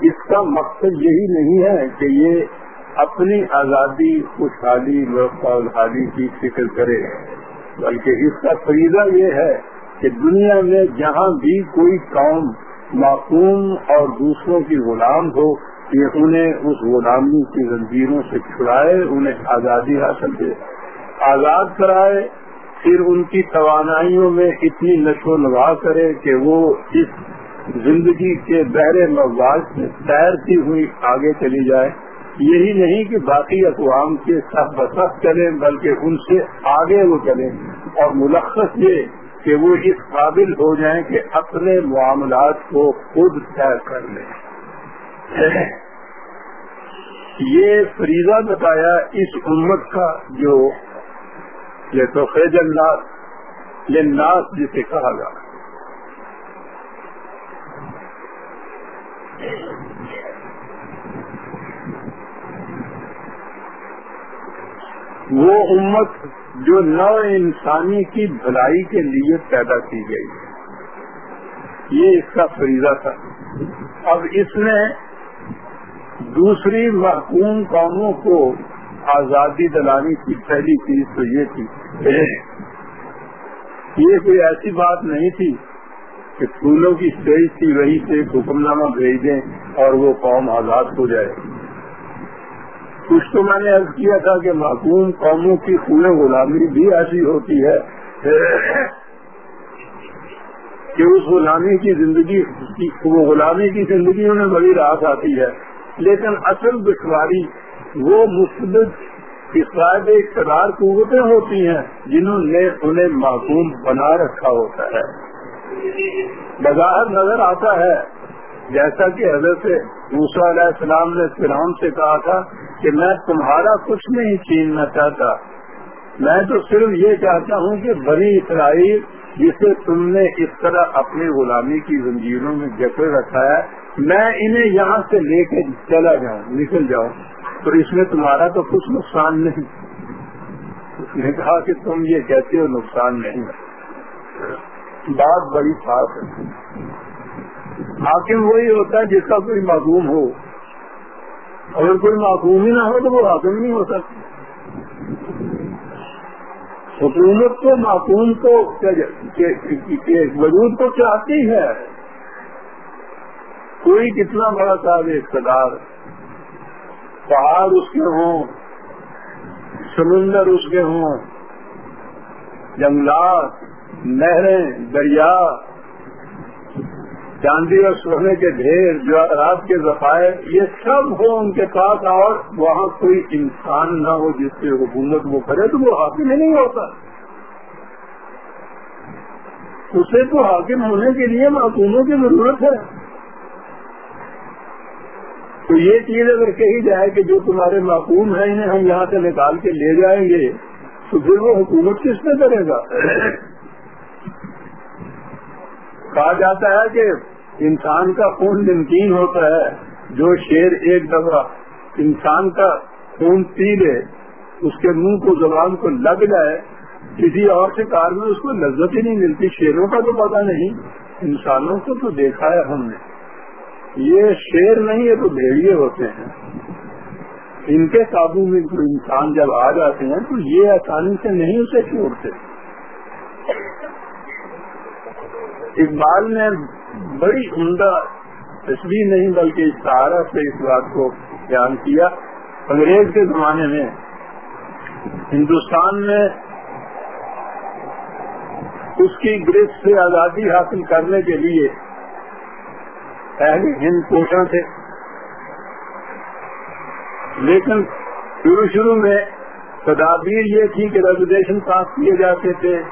اس کا مقصد یہی نہیں ہے کہ یہ اپنی آزادی، خوشحالی حالی کی فکر کرے، بلکہ اس کا فریضہ یہ ہے کہ دنیا میں جہاں بھی کوئی قوم معقوم اور دوسروں کی غلام ہو کہ انہیں اس غلامی کی زنجیروں سے چھڑائے، انہیں آزادی حاصل دے۔ آزاد کرائے، پھر ان کی توانائیوں میں اتنی نشو نما کرے کہ وہ اس زندگی کے بحر مواز سے تیرتی ہوئی آگے چلی جائے۔ یہی نہیں کہ باقی اقوام کے سخت بسخت چلیں، بلکہ ان سے آگے وہ چلیں۔ اور ملخص یہ کہ وہ اس قابل ہو جائیں کہ اپنے معاملات کو خود طے کر لیں۔ یہ فریضہ بتایا اس امت کا جو یہ تو خیج یہ ناس جسے کہا گا وہ امت جو نو انسانی کی بھلائی کے لیے پیدا کی گئی۔ یہ اس کا فریضہ تھا۔ اب اس نے دوسری محکوم قوموں کو آزادی دلانے کی پہلی چیز تو یہ تھی۔ یہ کوئی ایسی بات نہیں تھی کہ پھولوں کی اسٹیج تھی وہی سے حکم نامہ بھیج دیں اور وہ قوم آزاد ہو جائے۔ کچھ تو میں نے عرض کیا تھا کہ معقوم قوموں کی خون غلامی بھی ایسی ہوتی ہے کہ اس غلامی کی زندگی، وہ غلامی کی زندگی انہیں بڑی راحت آتی ہے۔ لیکن اصل دشواری وہ مستقب اقرائد اقتدار قوتیں ہوتی ہیں جنہوں نے انہیں معقوم بنا رکھا ہوتا ہے۔ بظاہر نظر آتا ہے۔ جیسا کہ حضرت موسا علیہ السلام نے فرام سے کہا تھا کہ میں تمہارا کچھ نہیں چھیننا چاہتا۔ میں تو صرف یہ چاہتا ہوں کہ بڑی اسرائیل، جسے تم نے اس طرح اپنی غلامی کی زنجیروں میں جکڑ رکھا ہے میں انہیں یہاں سے لے کے چلا جاؤں، نکل جاؤں۔ تو اس میں تمہارا تو کچھ نقصان نہیں۔ اس نے کہا کہ تم یہ کہتے ہو نقصان نہیں۔ بات بڑی صاف ہے۔ حاکم وہی ہوتا ہے جس کا کوئی معقوم ہو۔ اگر کوئی معقوم ہی نہ ہو تو وہ حاکم نہیں ہو سکتا۔ حکومت کو معقوم کو وجود کو چاہتی ہے۔ کوئی کتنا بڑا صاحب اقتدار، پہاڑ اس کے ہوں، سمندر اس کے ہوں، جنگلات نہریں، دریا، چاندی اور سونے کے ڈھیر جو رات کے ذخائر، یہ سب ہو ان کے پاس اور وہاں کوئی انسان نہ ہو جس سے حکومت وہ کرے تو وہ حاکم ہی نہیں ہوتا۔ اسے تو حاکم ہونے کے لیے معقوموں کی ضرورت ہے۔ تو یہ چیز اگر کہی جائے کہ جو تمہارے معقوم ہیں، انہیں ہم یہاں سے نکال کے لے جائیں گے، تو پھر وہ حکومت کس میں کرے گا؟ کہا جاتا ہے کہ انسان کا خون نمکین ہوتا ہے، جو شیر ایک دفعہ انسان کا خون پی لے، اس کے منہ کو، زبان کو لگ جائے، کسی اور سے کار میں اس کو لذت ہی نہیں ملتی۔ شیروں کا تو پتا نہیں، انسانوں کو تو دیکھا ہے ہم نے۔ یہ شیر نہیں ہے تو بھیڑیے ہوتے ہیں۔ ان کے قابو میں انسان جب آ جاتے ہیں تو یہ آسانی سے نہیں اسے چھوڑتے۔ اقبال نے بڑی عمدہ تصویر نہیں بلکہ اشتہارہ سے اس بات کو بیان کیا۔ انگریز کے زمانے میں ہندوستان میں اس کی گرفت سے آزادی حاصل کرنے کے لیے پہلے ہند پوشن تھے۔ لیکن شروع شروع میں تدابیر یہ تھی کہ ریزرویشن پاس کیے جاتے تھے۔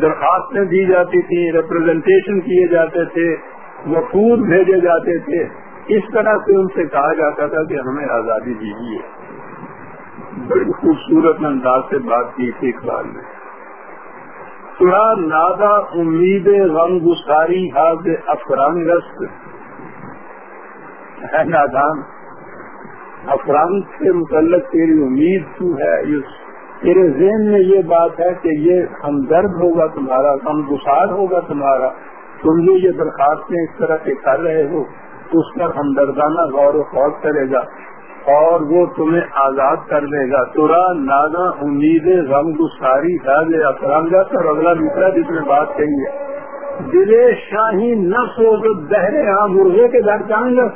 درخواستیں دی جاتی تھی ریپرزینٹیشن کیے جاتے تھے وفود بھیجے جاتے تھے۔ اس طرح سے ان سے کہا جاتا تھا کہ ہمیں آزادی دیجیے۔ بڑی خوبصورت انداز سے بات کی تھی اقبال نے۔ تھوڑا نادا امید غم گساری، حاض افران رست ہے نادان افران سے متعلق تیری امید تو ہے تیرے ذہن میں یہ بات ہے کہ یہ ہمدرد ہوگا تمہارا ہم گسار ہوگا تمہارا۔ تم جو یہ درخواستیں اس طرح کے کر رہے ہو، اس پر ہمدردانہ غور و خوف کرے گا اور وہ تمہیں آزاد کر دے گا۔ تورا ناگا امید غم گساری حاض افرانگا اور اگلا دوسرا جس میں بات کہی ہے۔ دل شاہی نفس ہو تو دہرے ہاں مرغے کے گھر جائیں گا۔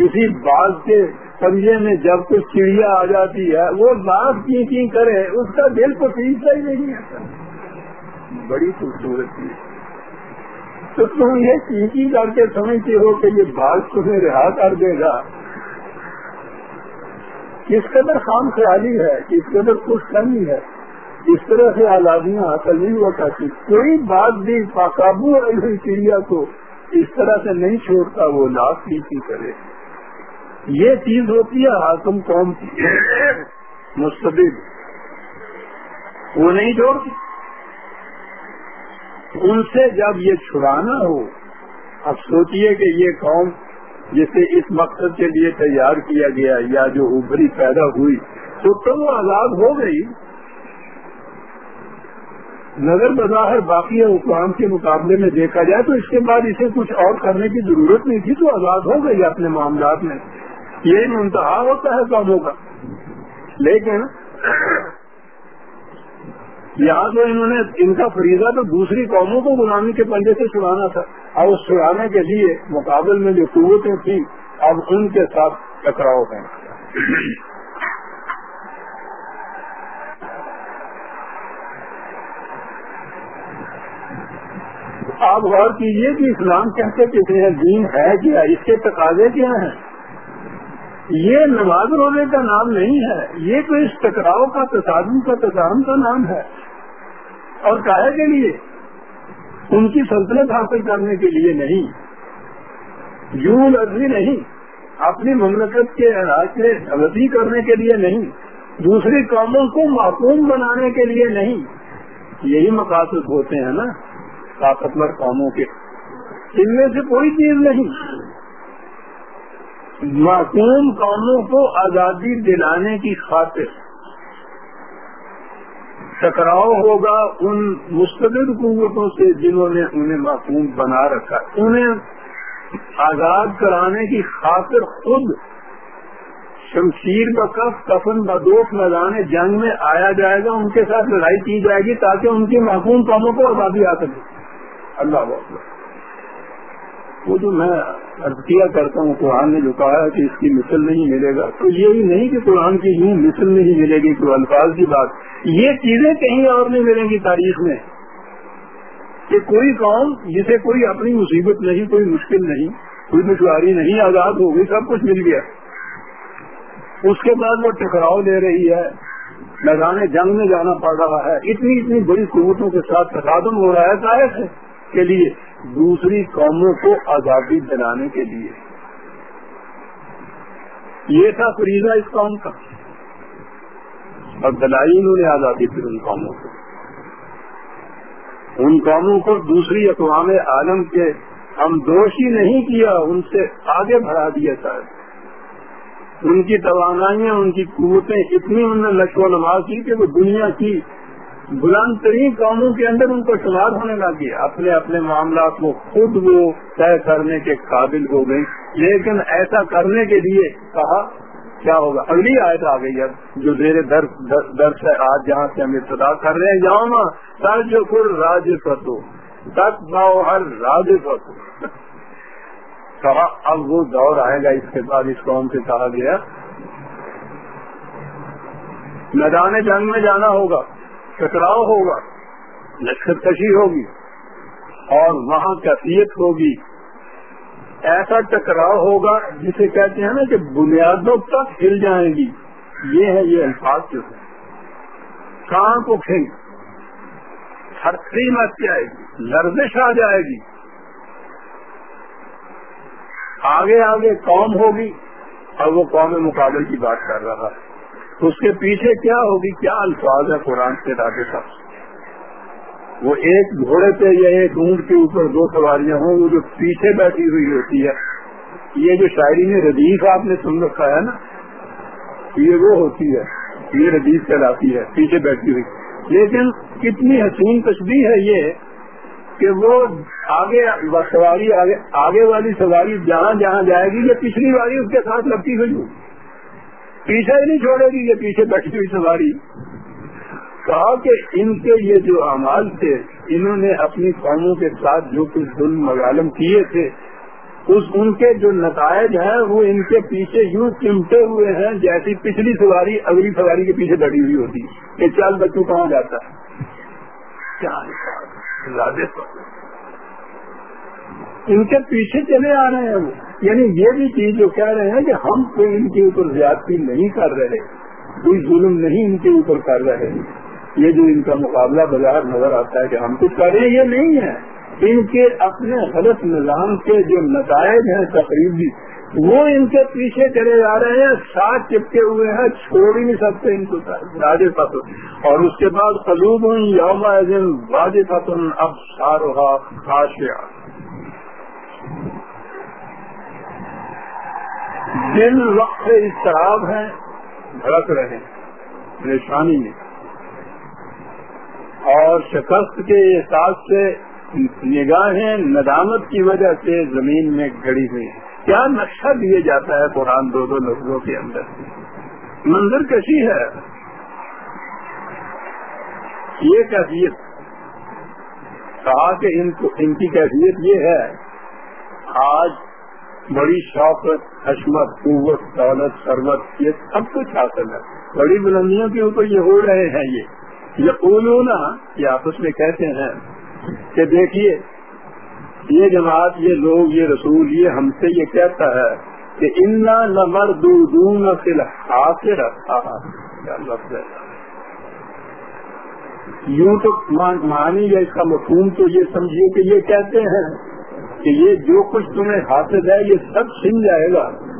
کسی باغ کے پنجے میں جب کچھ چڑیا آ جاتی ہے، وہ باغ کی کی کرے؟ اس کا دل کو پیستا ہی نہیں ہے۔ بڑی خوبصورت چیز۔ تو تم یہ چینکی کر کے سمجھتے ہو کہ یہ باغ تمہیں رہا کر دے گا۔ کس قدر خام خیالی ہے، کس قدر خوش کمی ہے۔ اس طرح سے آزادیاں حاصل نہیں ہوا کرتی۔ کوئی بات بھی پاقابو ہوئی چڑیا کو اس طرح سے نہیں چھوڑتا، وہ لاکھ کی کرے؟ یہ چیز ہوتی ہے حاکم قوم کی۔ مستبد۔ وہ نہیں چھوڑتی ان سے جب یہ چھڑانا ہو، اب سوچئے کہ یہ قوم جسے اس مقصد کے لیے تیار کیا گیا یا جو ابری پیدا ہوئی، تو تو وہ آزاد ہو گئی۔ نظر بظاہر باقی اقوام کے مقابلے میں دیکھا جائے تو اس کے بعد اسے کچھ اور کرنے کی ضرورت نہیں تھی، تو آزاد ہو گئی اپنے معاملات میں۔ یہ منتہا ہوتا ہے کاموں کا۔ لیکن یہاں تو انہوں نے ان کا فریضہ تو دوسری قوموں کو غلامی کے پنجے سے چھڑانا تھا۔ اور اس چھڑانے کے لیے مقابل میں جو قوتیں تھیں، اب ان کے ساتھ ٹکراؤ ہیں۔ آپ غور کیجیے کہ اسلام کہتے کتنے دین ہے کیا، اس کے تقاضے کیا ہیں؟ یہ نماز رونے کا نام نہیں ہے، یہ تو اس ٹکراؤ کا، تصادم کا تصادم کا نام ہے۔ اور کہے کے لیے ان کی سلطنت حاصل کرنے کے لیے نہیں، یوں لفظی نہیں، اپنی مملکت کے علاقے غلطی کرنے کے لیے نہیں دوسری قوموں کو معقوم بنانے کے لیے نہیں۔ یہی مقاصد ہوتے ہیں نا، طاقتور قوموں کے۔ ان میں سے کوئی چیز نہیں۔ معصوم قوموں کو آزادی دلانے کی خاطر ٹکراؤ ہوگا ان مستقل قوتوں سے جنہوں نے انہیں معصوم بنا رکھا انہیں آزاد کرانے کی خاطر خود شمشیر بکف کفن بدوش میدان جنگ میں آیا جائے گا، ان کے ساتھ لڑائی کی جائے گی تاکہ ان کی معصوم قوموں کو آزادی آ سکے۔ اللہ بہت وہ جو میں عرض کیا کرتا ہوں، قرآن نے جو کہا ہے کہ اس کی مثل نہیں ملے گا، تو یہی نہیں کہ قرآن کی یوں مثل نہیں ملے گی، کوئی الفاظ کی بات۔ یہ چیزیں کہیں اور نہیں ملیں گی تاریخ میں کہ کوئی قوم جسے کوئی اپنی مصیبت نہیں، کوئی مشکل نہیں، کوئی دشواری نہیں، آزاد ہو گئی، سب کچھ مل گیا۔ اس کے بعد وہ ٹکراؤ لے رہی ہے۔ میدان جنگ میں جانا پڑ رہا ہے۔ اتنی اتنی بڑی قوتوں کے ساتھ تصادم ہو رہا ہے، ظاہر کے لیے۔ دوسری قوموں کو آزادی دلانے کے لیے۔ یہ تھا فریضہ اس قوم کا۔ اور دلائی انہوں نے آزادی پھر ان قوموں کو۔ ان قوموں کو دوسری اقوام عالم کے ہم دوشی نہیں کیا، ان سے آگے بڑھا دیا تھا ان کی توانائیاں، ان کی قوتیں اتنی انہوں نے لشو نماز کی کہ وہ دنیا کی بلند ترین قوموں کے اندر ان کو شمار ہونے لگی۔ اپنے اپنے معاملات کو خود وہ طے کرنے کے قابل ہو گئی لیکن ایسا کرنے کے لیے کہا، کیا ہوگا؟ اگلی آیت آ گئی۔ اب جو زیر درد ہے آج جہاں سے ہم ابتدا کر رہے ہیں جاؤ سر جو پور راج فتو تک باؤ ہر راج فتو کہا، اب وہ دور آئے گا۔ اس کے بعد اس قوم سے کہا گیا، میدان جنگ میں جانا ہوگا۔ ٹکراؤ ہوگا، لشکر کشی ہوگی اور وہاں کیفیت ہوگی۔ ایسا ٹکراؤ ہوگا جسے کہتے ہیں نا کہ بنیادوں تک ہل جائیں گی۔ یہ ہے، یہ الفاظ جو ہے کہاں کو کھینگ ہرتی مچ جائے گی، لرزش آ جائے گی۔ آگے آگے قوم ہوگی؟ اور وہ قوم مقابل کی بات کر رہا ہے۔ اس کے پیچھے کیا ہوگی؟ کیا الفاظ ہے قرآن کے راجے صاحب وہ ایک گھوڑے پہ یا ایک اونٹ کے اوپر دو سواریاں ہوں، وہ جو پیچھے بیٹھی ہوئی ہوتی ہے، یہ جو شاعری میں ردیف آپ نے سن رکھا ہے نا، یہ وہ ہوتی ہے، یہ ردیف کہلاتی ہے، پیچھے بیٹھی ہوئی۔ لیکن کتنی حسین تشبیح ہے یہ کہ وہ آگے سواری، آگے آگے والی سواری جہاں جہاں جائے گی، یہ پچھلی باری اس کے ساتھ لگتی ہوئی پیچھے ہی نہیں چھوڑے گی، یہ پیچھے بیٹھی ہوئی سواری۔ کہا کہ ان کے یہ جو اعمال تھے، انہوں نے اپنی قوموں کے ساتھ جو کچھ ظلم مغالم کیے تھے، اس ان کے جو نتائج ہیں، وہ ان کے پیچھے یوں چمٹے ہوئے ہیں جیسی پچھلی سواری اگلی سواری کے پیچھے بیٹھی ہوئی ہوتی۔ کہ چال بچوں کہاں جاتا؟ ہے؟ ان کے پیچھے چلے آ رہے ہیں وہ۔ یعنی یہ بھی چیز جو کہہ رہے ہیں کہ ہم کوئی ان کے اوپر زیادتی نہیں کر رہے کوئی ظلم نہیں ان کے اوپر کر رہے یہ جو ان کا مقابلہ بازار نظر آتا ہے کہ ہم کچھ کر رہے ہیں، یہ نہیں ہے۔ ان کے اپنے غلط نظام کے جو نتائج ہیں تقریبی وہ ان کے پیچھے چلے جا رہے ہیں۔ ساتھ چپکے ہوئے ہیں، چھوڑ ہی نہیں سکتے ان کو راج فتن۔ اور اس کے بعد قلوب یوم واج فتن اب سارا خاشیا دل وقت اضطراب ہیں، بھڑک رہے پریشانی میں۔ اور شکست کے احساس سے نگاہیں ندامت کی وجہ سے زمین میں گڑی ہوئی ہیں۔ کیا نقشہ دیا جاتا ہے قرآن دو دو لفظوں کے اندر؟ منظر کشی ہے۔ یہ کیفیت۔ کہا کہ ان کو ان کی کیفیت یہ ہے، آج بڑی شوقت حشمت، قوت، دولت سربت یہ سب کچھ حاصل ہے۔ بڑی بلندیوں کے اوپر یہ ہو رہے ہیں یہ۔ یہ اولونا یہ آپس میں کہتے ہیں کہ دیکھیے، یہ جماعت، یہ لوگ، یہ رسول، یہ ہم سے یہ کہتا ہے کہ انا نمر دون فی الحال سے رکھا یوں تو مانی یا اس کا مفہوم تو یہ سمجھیے کہ یہ کہتے ہیں۔ کہ یہ جو کچھ تمہیں حاصل ہے، یہ سب چھن جائے گا۔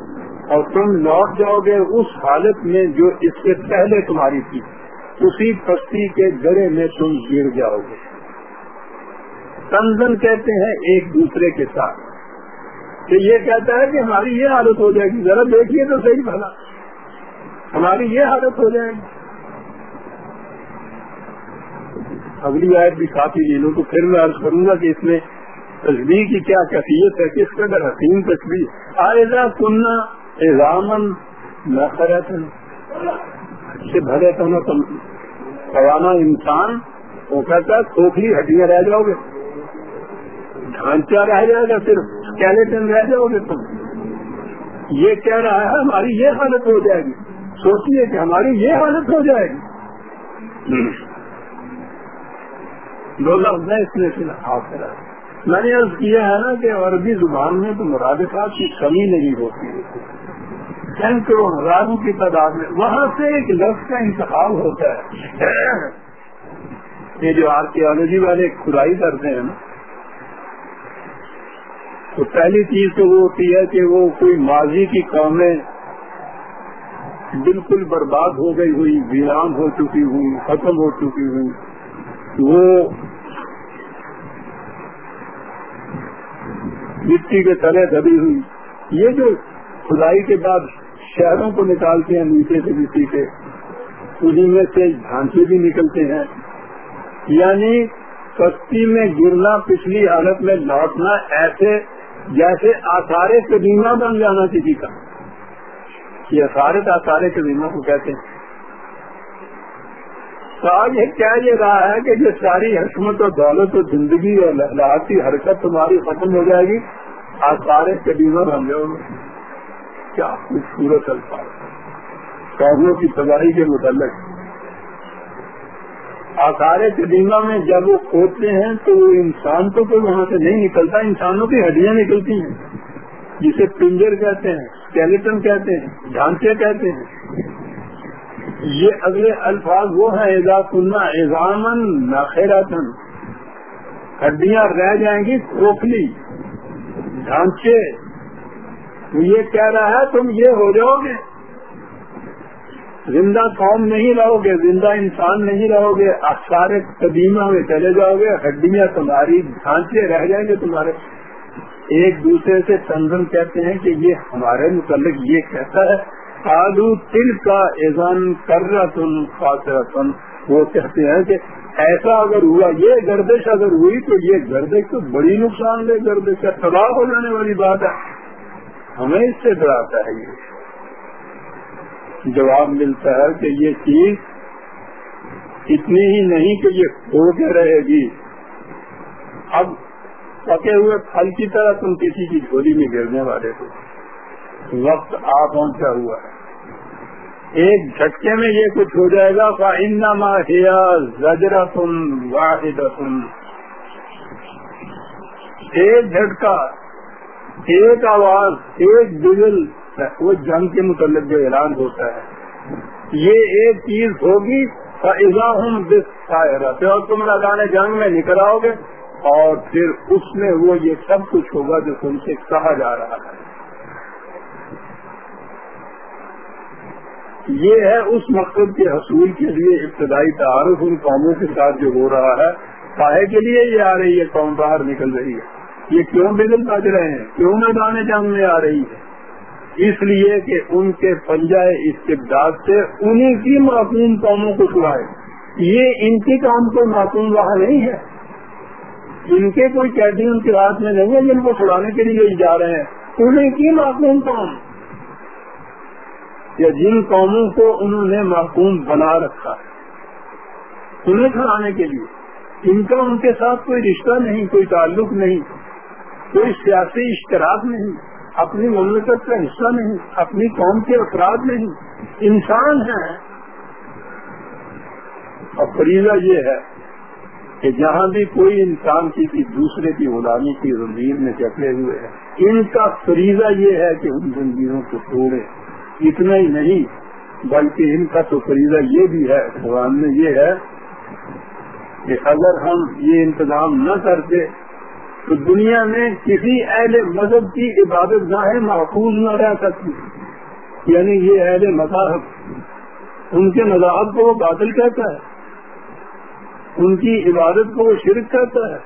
اور تم لوٹ جاؤ گے اس حالت میں جو اس سے پہلے تمہاری تھی۔ اسی پستی کے گڑے میں تم گر جاؤ گے۔ تنزن کہتے ہیں ایک دوسرے کے ساتھ۔ کہ یہ کہتا ہے کہ ہماری یہ حالت ہو جائے گی۔ ذرا دیکھیے تو صحیح بھلا۔ ہماری یہ حالت ہو جائے گی۔ اگلی آیت بھی کافی لے لوں تو پھر میں عرض کروں گا کہ اس میں تصویر کی کیا کیفیت ہے؟ کس قدر حسین تصویر آئزہ سننا ایزامن نہ سے بھرے تو نہ پرانا انسان، وہ کہتا ہے کھوکھلی ہڈیاں رہ جاؤ گے۔ ڈھانچہ رہ جائے گا صرف اسکیلیٹن رہ جاؤ گے تم۔ یہ کہہ رہا ہے، ہماری یہ حالت ہو جائے گی۔ سوچیے کہ ہماری یہ حالت ہو جائے گی۔ دو لفظ ہے اس میں فی الحال میں نے عرض کیا ہے نا کہ عربی زبان میں تو مرادفات کی کمی نہیں ہوتی سینکڑوں ہزاروں کی تعداد میں۔ وہاں سے ایک لفظ کا انتخاب ہوتا ہے۔ یہ جو آرکیولوجی والے کھدائی کرتے ہیں نا، تو پہلی چیز تو وہ ہوتی ہے کہ وہ کوئی ماضی کی قومیں بالکل برباد ہو گئی ہوئی، ویران ہو چکی ہوئی ختم ہو چکی ہوئی وہ مٹی کے تلے دبی ہوئی۔ یہ جو کھدائی کے بعد شہروں کو نکالتے ہیں، نیچے سے مٹی کے انہیں میں سے ڈھانچے بھی نکلتے ہیں۔ یعنی کشتی میں گرنا، پچھلی حالت میں لوٹنا، ایسے جیسے آثار قدیمہ بن جانا کسی کا۔ یہ اثارت آثار قدیمہ کو کہتے ہیں۔ آج یہ کہہ یہ رہا ہے کہ جو ساری حکمت اور دولت و زندگی اور لہلاتی حرکت تمہاری ختم ہو جائے گی۔ آثار قدیمہ بن جاؤ گے کیا خوبصورت الفاظ۔ قوموں کی تباہی کے متعلق۔ آثار قدیمہ میں جب وہ کھوتے ہیں تو انسان تو کوئی وہاں سے نہیں نکلتا، انسانوں کی ہڈیاں نکلتی ہیں، جسے پنجر کہتے ہیں اسکیلیٹن کہتے ہیں ڈھانچے کہتے ہیں۔ یہ اگلے الفاظ وہ ہیں ایزا سننا ایزامن ناخیراتن ہڈیاں رہ جائیں گی کھوکھلی ڈھانچے یہ کہہ رہا ہے، تم یہ ہو جاؤ گے۔ زندہ قوم نہیں رہو گے، زندہ انسان نہیں رہو گے۔ اخسار قدیمہ میں چلے جاؤ گے، ہڈیاں تمہاری ڈھانچے رہ جائیں گے تمہارے۔ ایک دوسرے سے تنظم کہتے ہیں کہ یہ ہمارے متعلق یہ کہتا ہے۔ آلو تل کا ایزان کر رہا وہ کہتے ہیں کہ ایسا اگر ہوا، یہ گردش اگر ہوئی تو یہ گردش تو بڑی نقصان دہ گردش ہے، تباہ ہو جانے والی بات ہے۔ ہمیں اس سے ڈراتا ہے یہ۔ جواب ملتا ہے کہ یہ چیز اتنی ہی نہیں کہ یہ کھو کے رہے گی۔ اب پکے ہوئے پھل کی طرح تم کسی کی جھولی میں گرنے والے ہو۔ وقت آ پہنچا ہوا ہے۔ ایک جھٹکے میں یہ کچھ ہو جائے گا ہیا زجرا تم واحد ایک جھٹکا، ایک آواز، ایک بجل، وہ جنگ کے متعلق جو اعلان ہوتا ہے۔ یہ ایک چیز ہوگی ہوں اور تم لگانے جنگ میں نکل آؤ گے، اور پھر اس میں وہ یہ سب کچھ ہوگا جو تم سے کہا جا رہا ہے۔ یہ ہے اس مقصد کے حصول کے لیے ابتدائی تعارف ان قوموں کے ساتھ جو ہو رہا ہے۔ پائے کے لیے یہ آ رہی ہے، قوم باہر نکل رہی ہے۔ یہ کیوں بگل بج رہے ہیں؟ کیوں میدان جنگ میں آ رہی ہے؟ اس لیے کہ ان کے پنجائے استبداد سے انہیں کی معقوم قوموں کو چھڑائے یہ ان کی کام کوئی معقوم وہاں نہیں ہے۔ ان کے کوئی قیدی ان کے ہاتھ میں نہیں ہے جن کو چھڑانے کے لیے جا رہے ہیں۔ انہیں کی معقوم قوم۔ یا جن قوموں کو انہوں نے محکوم بنا رکھا ہے۔ انہیں کھڑانے کے لیے۔ ان کا ان کے ساتھ کوئی رشتہ نہیں، کوئی تعلق نہیں، کوئی سیاسی اشتراک نہیں، اپنی مملکت کا حصہ نہیں، اپنی قوم کے افراد نہیں۔ انسان ہے۔ اور فریضہ یہ ہے کہ جہاں بھی کوئی انسان کسی دوسرے کی غلامی کی زنجیر میں چکے ہوئے ہیں ان کا فریضہ یہ ہے کہ ان زنجیروں کو توڑے۔ اتنا ہی نہیں، بلکہ ان کا تو فریضہ یہ بھی ہے قرآن میں یہ ہے کہ اگر ہم یہ انتظام نہ کرتے، تو دنیا میں کسی اہل مذہب کی عبادت گاہیں محفوظ نہ رہ سکتی۔ یعنی یہ اہل مذاہب، ان کے مذاہب کو وہ باطل کہتا ہے، ان کی عبادت کو وہ شرک کہتا ہے،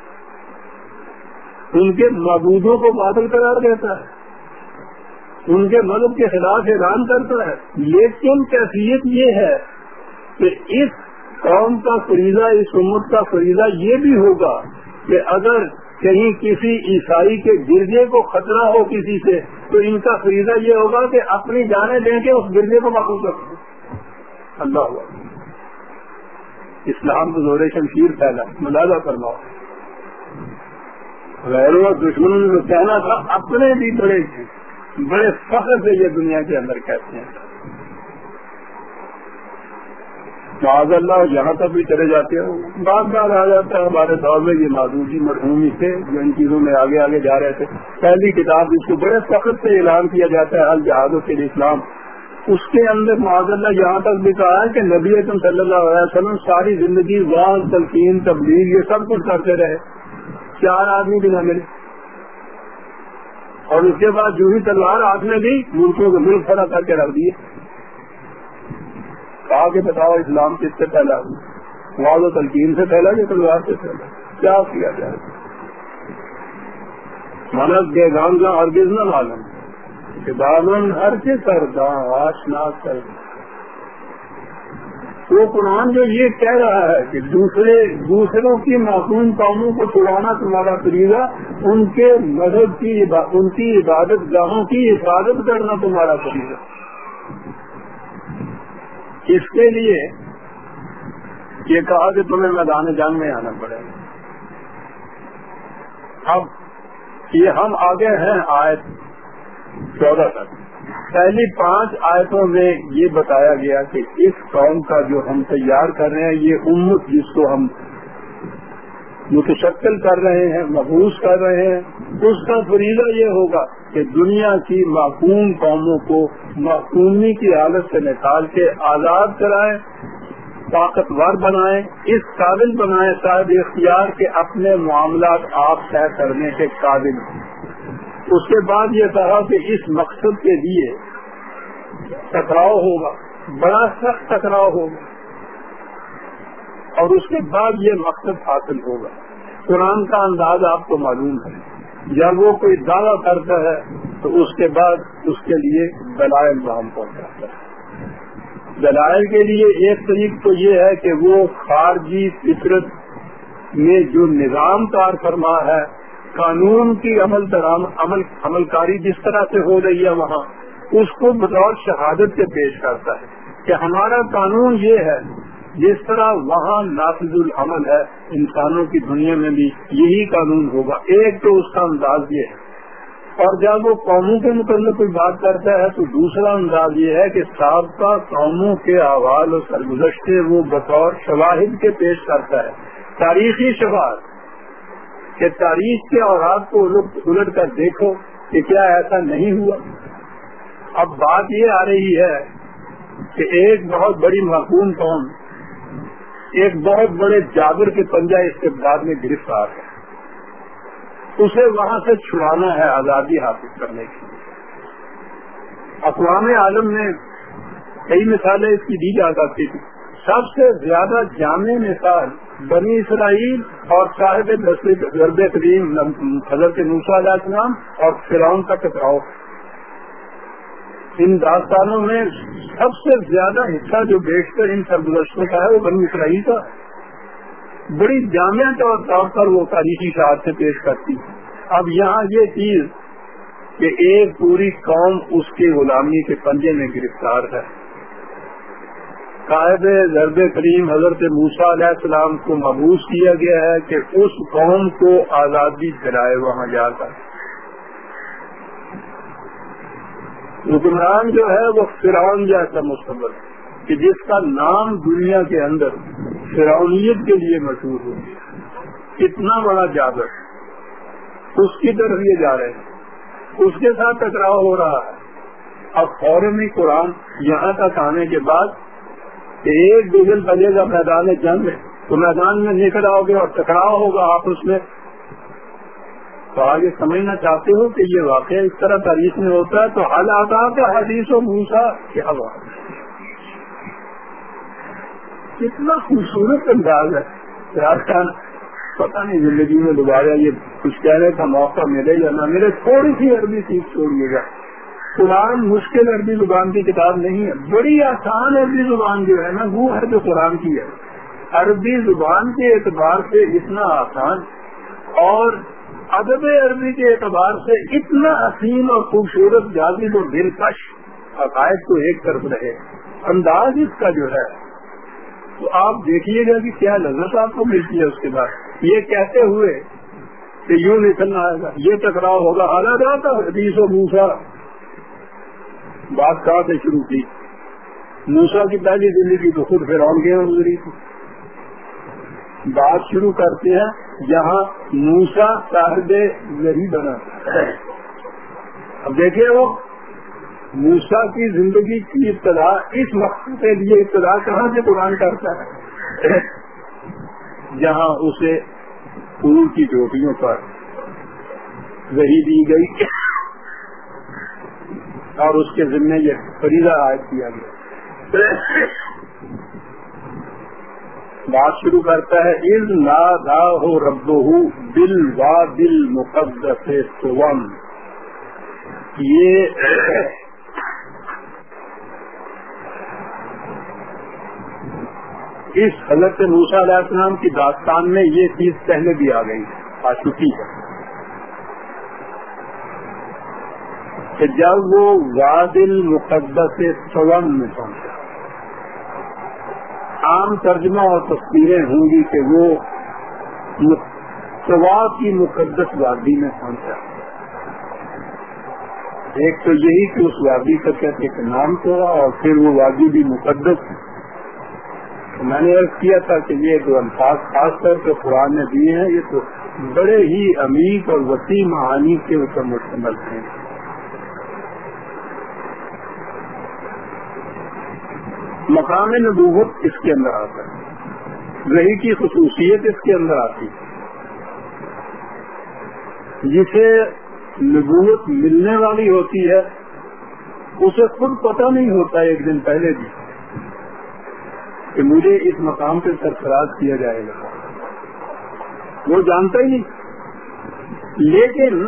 ان کے معبودوں کو باطل قرار دیتا ہے۔ ان کے مذہب کے خلاف اعلان کرتا ہے۔ لیکن کیفیت یہ ہے کہ اس قوم کا فریضہ، اس امت کا فریضہ یہ بھی ہوگا کہ اگر کہیں کسی عیسائی کے گرجے کو خطرہ ہو کسی سے، تو ان کا فریضہ یہ ہوگا کہ اپنی جانیں دیں کے اس گرجے کو محفوظ کر اللہ ہوا اسلام کو زور شمشیر پھیلا۔ ملازہ فرماؤ۔ غیر دشمن کو کہنا تھا، اپنے بھی بڑے بڑے فخر سے یہ دنیا کے اندر کہتے ہیں۔ معذ اللہ یہاں تک بھی چلے جاتے ہیں بات بات آ جاتا ہے، ہمارے دور میں یہ معذوری جی مرحومی تھے جو ان چیزوں میں آگے آگے جا رہے تھے۔ پہلی کتاب اس کو بڑے فخر سے اعلان کیا جاتا ہے، الجہاد کے اسلام اس کے اندر معذ اللہ یہاں تک بھی کہا ہے کہ نبی اعظم صلی اللہ علیہ وسلم ساری زندگی وان تلقین تبدیل یہ سب کچھ کرتے رہے۔ چار آدمی بھی نہ ملے۔ اور اس کے بعد جو ہی تلوار ہاتھ میں دی، ملکوں کو ملک کھڑا کر کے رکھ دیے کہا کہ بتاؤ، اسلام کس سے پھیلا؟ واض و تلقین سے پھیلا یا تلوار سے پھیلا؟ کیا کیا جائے؟ منت کے گام کا ہرگز نہ معلوم۔ کہ ہر کے سردا آشنا کر وہ قرآن جو یہ کہہ رہا ہے کہ دوسرے دوسروں کی معصوم قوموں کو چھڑانا تمہارا فریضہ، ان کے مذہب کی ان کی عبادت گاہوں کی حفاظت کرنا تمہارا فریضہ۔ اس کے لیے یہ کہا کہ تمہیں میدان جنگ میں آنا پڑے۔ گا اب یہ ہم آگے ہیں آئے چودہ تک۔ پہلی پانچ آیتوں میں یہ بتایا گیا کہ اس قوم کا جو ہم تیار کر رہے ہیں، یہ امت جس کو ہم متشکل کر رہے ہیں محبوس کر رہے ہیں، اس کا فریضہ یہ ہوگا کہ دنیا کی معقوم قوموں کو معقومی کی حالت سے نکال کے آزاد کرائیں، طاقتور بنائیں، اس قابل بنائیں صاحب اختیار کے اپنے معاملات آپ طے کرنے کے قابل اس کے بعد یہ کہا کہ اس مقصد کے لیے ٹکراؤ ہوگا، بڑا سخت ٹکراؤ ہوگا۔ اور اس کے بعد یہ مقصد حاصل ہوگا۔ قرآن کا انداز آپ کو معلوم ہے۔ جب وہ کوئی دعویٰ کرتا ہے، تو اس کے بعد اس کے لیے دلائل وہاں پہنچاتا ہے دلائل کے لیے ایک طریق تو یہ ہے کہ وہ خارجی فطرت میں جو نظام کار فرما ہے قانون کی عمل عمل عمل کاری جس طرح سے ہو رہی ہے وہاں، اس کو بطور شہادت سے پیش کرتا ہے۔ کہ ہمارا قانون یہ ہے، جس طرح وہاں نافذ العمل ہے، انسانوں کی دنیا میں بھی یہی قانون ہوگا۔ ایک تو اس کا انداز یہ ہے۔ اور جب وہ قوموں کے متعلق کوئی بات کرتا ہے، تو دوسرا انداز یہ ہے کہ سابقہ قوموں کے احوال اور سرگزشتے وہ بطور شواہد کے پیش کرتا ہے۔ تاریخی شواہد کہ تاریخ کے اوقات کو الٹ کر دیکھو کہ کیا ایسا نہیں ہوا۔ اب بات یہ آ رہی ہے کہ ایک بہت بڑی محکوم قوم، ایک بہت بڑے جابر کے پنجہ استقبال میں گرفتار ہے۔ اسے وہاں سے چھڑانا ہے آزادی حاصل کرنے کی اقوام عالم میں کئی مثالیں اس کی دی جا سکتی تھی سب سے زیادہ جامع مثال بنی اسرائیل اور صاحب غرب کریم حضرت نوسا علیہ السلام اور فراؤن کا ٹکراؤ ان داستانوں میں سب سے زیادہ حصہ جو بیشتر ان سرگزشتوں کا ہے وہ بنی اسرائیل کا۔ بڑی جامع طور پر وہ تاریخی شاعت سے پیش کرتی۔ اب یہاں یہ چیز کہ ایک پوری قوم اس کی غلامی کے پنجے میں گرفتار ہے۔ قائد ضرب کریم حضرت موسا علیہ السلام کو محبوس کیا گیا ہے کہ اس قوم کو آزادی دلائے وہاں جا کر۔ حکمران جو ہے وہ فرعون جیسا مستقبل، کہ جس کا نام دنیا کے اندر فرعونیت کے لیے مشہور ہو کتنا بڑا جادر اس کی طرف یہ جا رہے ہیں۔ اس کے ساتھ ٹکراؤ ہو رہا ہے۔ اب فوراً ہی قرآن یہاں تک آنے کے بعد ایک ڈیزل بجے گا میدان جنگ تو میدان میں نکل آؤ گے اور ٹکراؤ ہوگا آپس میں۔ تو آگے سمجھنا چاہتے ہو کہ یہ واقعہ اس طرح تاریخ میں ہوتا ہے، تو حل حالات حدیث و موسا کیا بات کتنا خوبصورت انداز ہے۔ راجستھان پتہ نہیں زندگی میں دوبارہ یہ کچھ کہنے کا موقع ملے یا نہ ملے، تھوڑی سی عربی سیکھ چھوڑیے گا۔ قرآن مشکل عربی زبان کی کتاب نہیں ہے۔ بڑی آسان عربی زبان جو ہے نا، وہ ہے جو قرآن کی ہے۔ عربی زبان کے اعتبار سے اتنا آسان اور ادب عربی کے اعتبار سے اتنا حسین اور خوبصورت جازب اور دلکش عقائد کو ایک طرف رہے۔ انداز اس کا جو ہے، تو آپ دیکھیے گا کہ کیا لذت آپ کو ملتی ہے اس کے بعد۔ یہ کہتے ہوئے کہ یوں نکلنا آئے گا، یہ ٹکراؤ ہوگا۔ حالات آتا حدیث و موسا بات کہاں سے شروع کی؟ موسا کی پہلی زندگی تو خود پھر گزری تھی۔ بات شروع کرتے ہیں جہاں موسا صاحب یہی بنا۔ اب دیکھیے وہ موسا کی زندگی کی ابتدا، اس مقصد کے لیے ابتدا کہاں سے قرآن کرتا ہے؟ جہاں اسے پھول کی چوٹیوں پر وہی دی گئی۔ اور اس کے ذمے یہ فریضہ عائد کیا گیا۔ بات شروع کرتا ہے از نا دا ہو رب دل وا دل مقدس سوم یہ اس حضرت موسا علیہ السلام کی داستان میں یہ چیز پہلے بھی آ گئی، آ چکی ہے۔ کہ جب وہ وادل مقدس سوم میں پہنچا عام ترجمہ اور تصویریں ہوں گی کہ وہ سواب کی مقدس وادی میں پہنچا ایک تو یہی کہ اس وادی کا کہتے ایک نام تو اور پھر وہ وادی بھی مقدس میں نے عرض کیا تھا کہ یہ جو الفاظ خاص طور پہ قرآن نے دیے ہیں، یہ تو بڑے ہی امیر اور وسیع معانی کے اوپر مشتمل ہیں۔ مقام نبوت اس کے اندر آتا ہے۔ رہی کی خصوصیت اس کے اندر آتی جسے نبوت ملنے والی ہوتی ہے، اسے خود پتہ نہیں ہوتا ایک دن پہلے بھی کہ مجھے اس مقام پہ سرفراز کیا جائے گا۔ وہ جانتا ہی نہیں۔ لیکن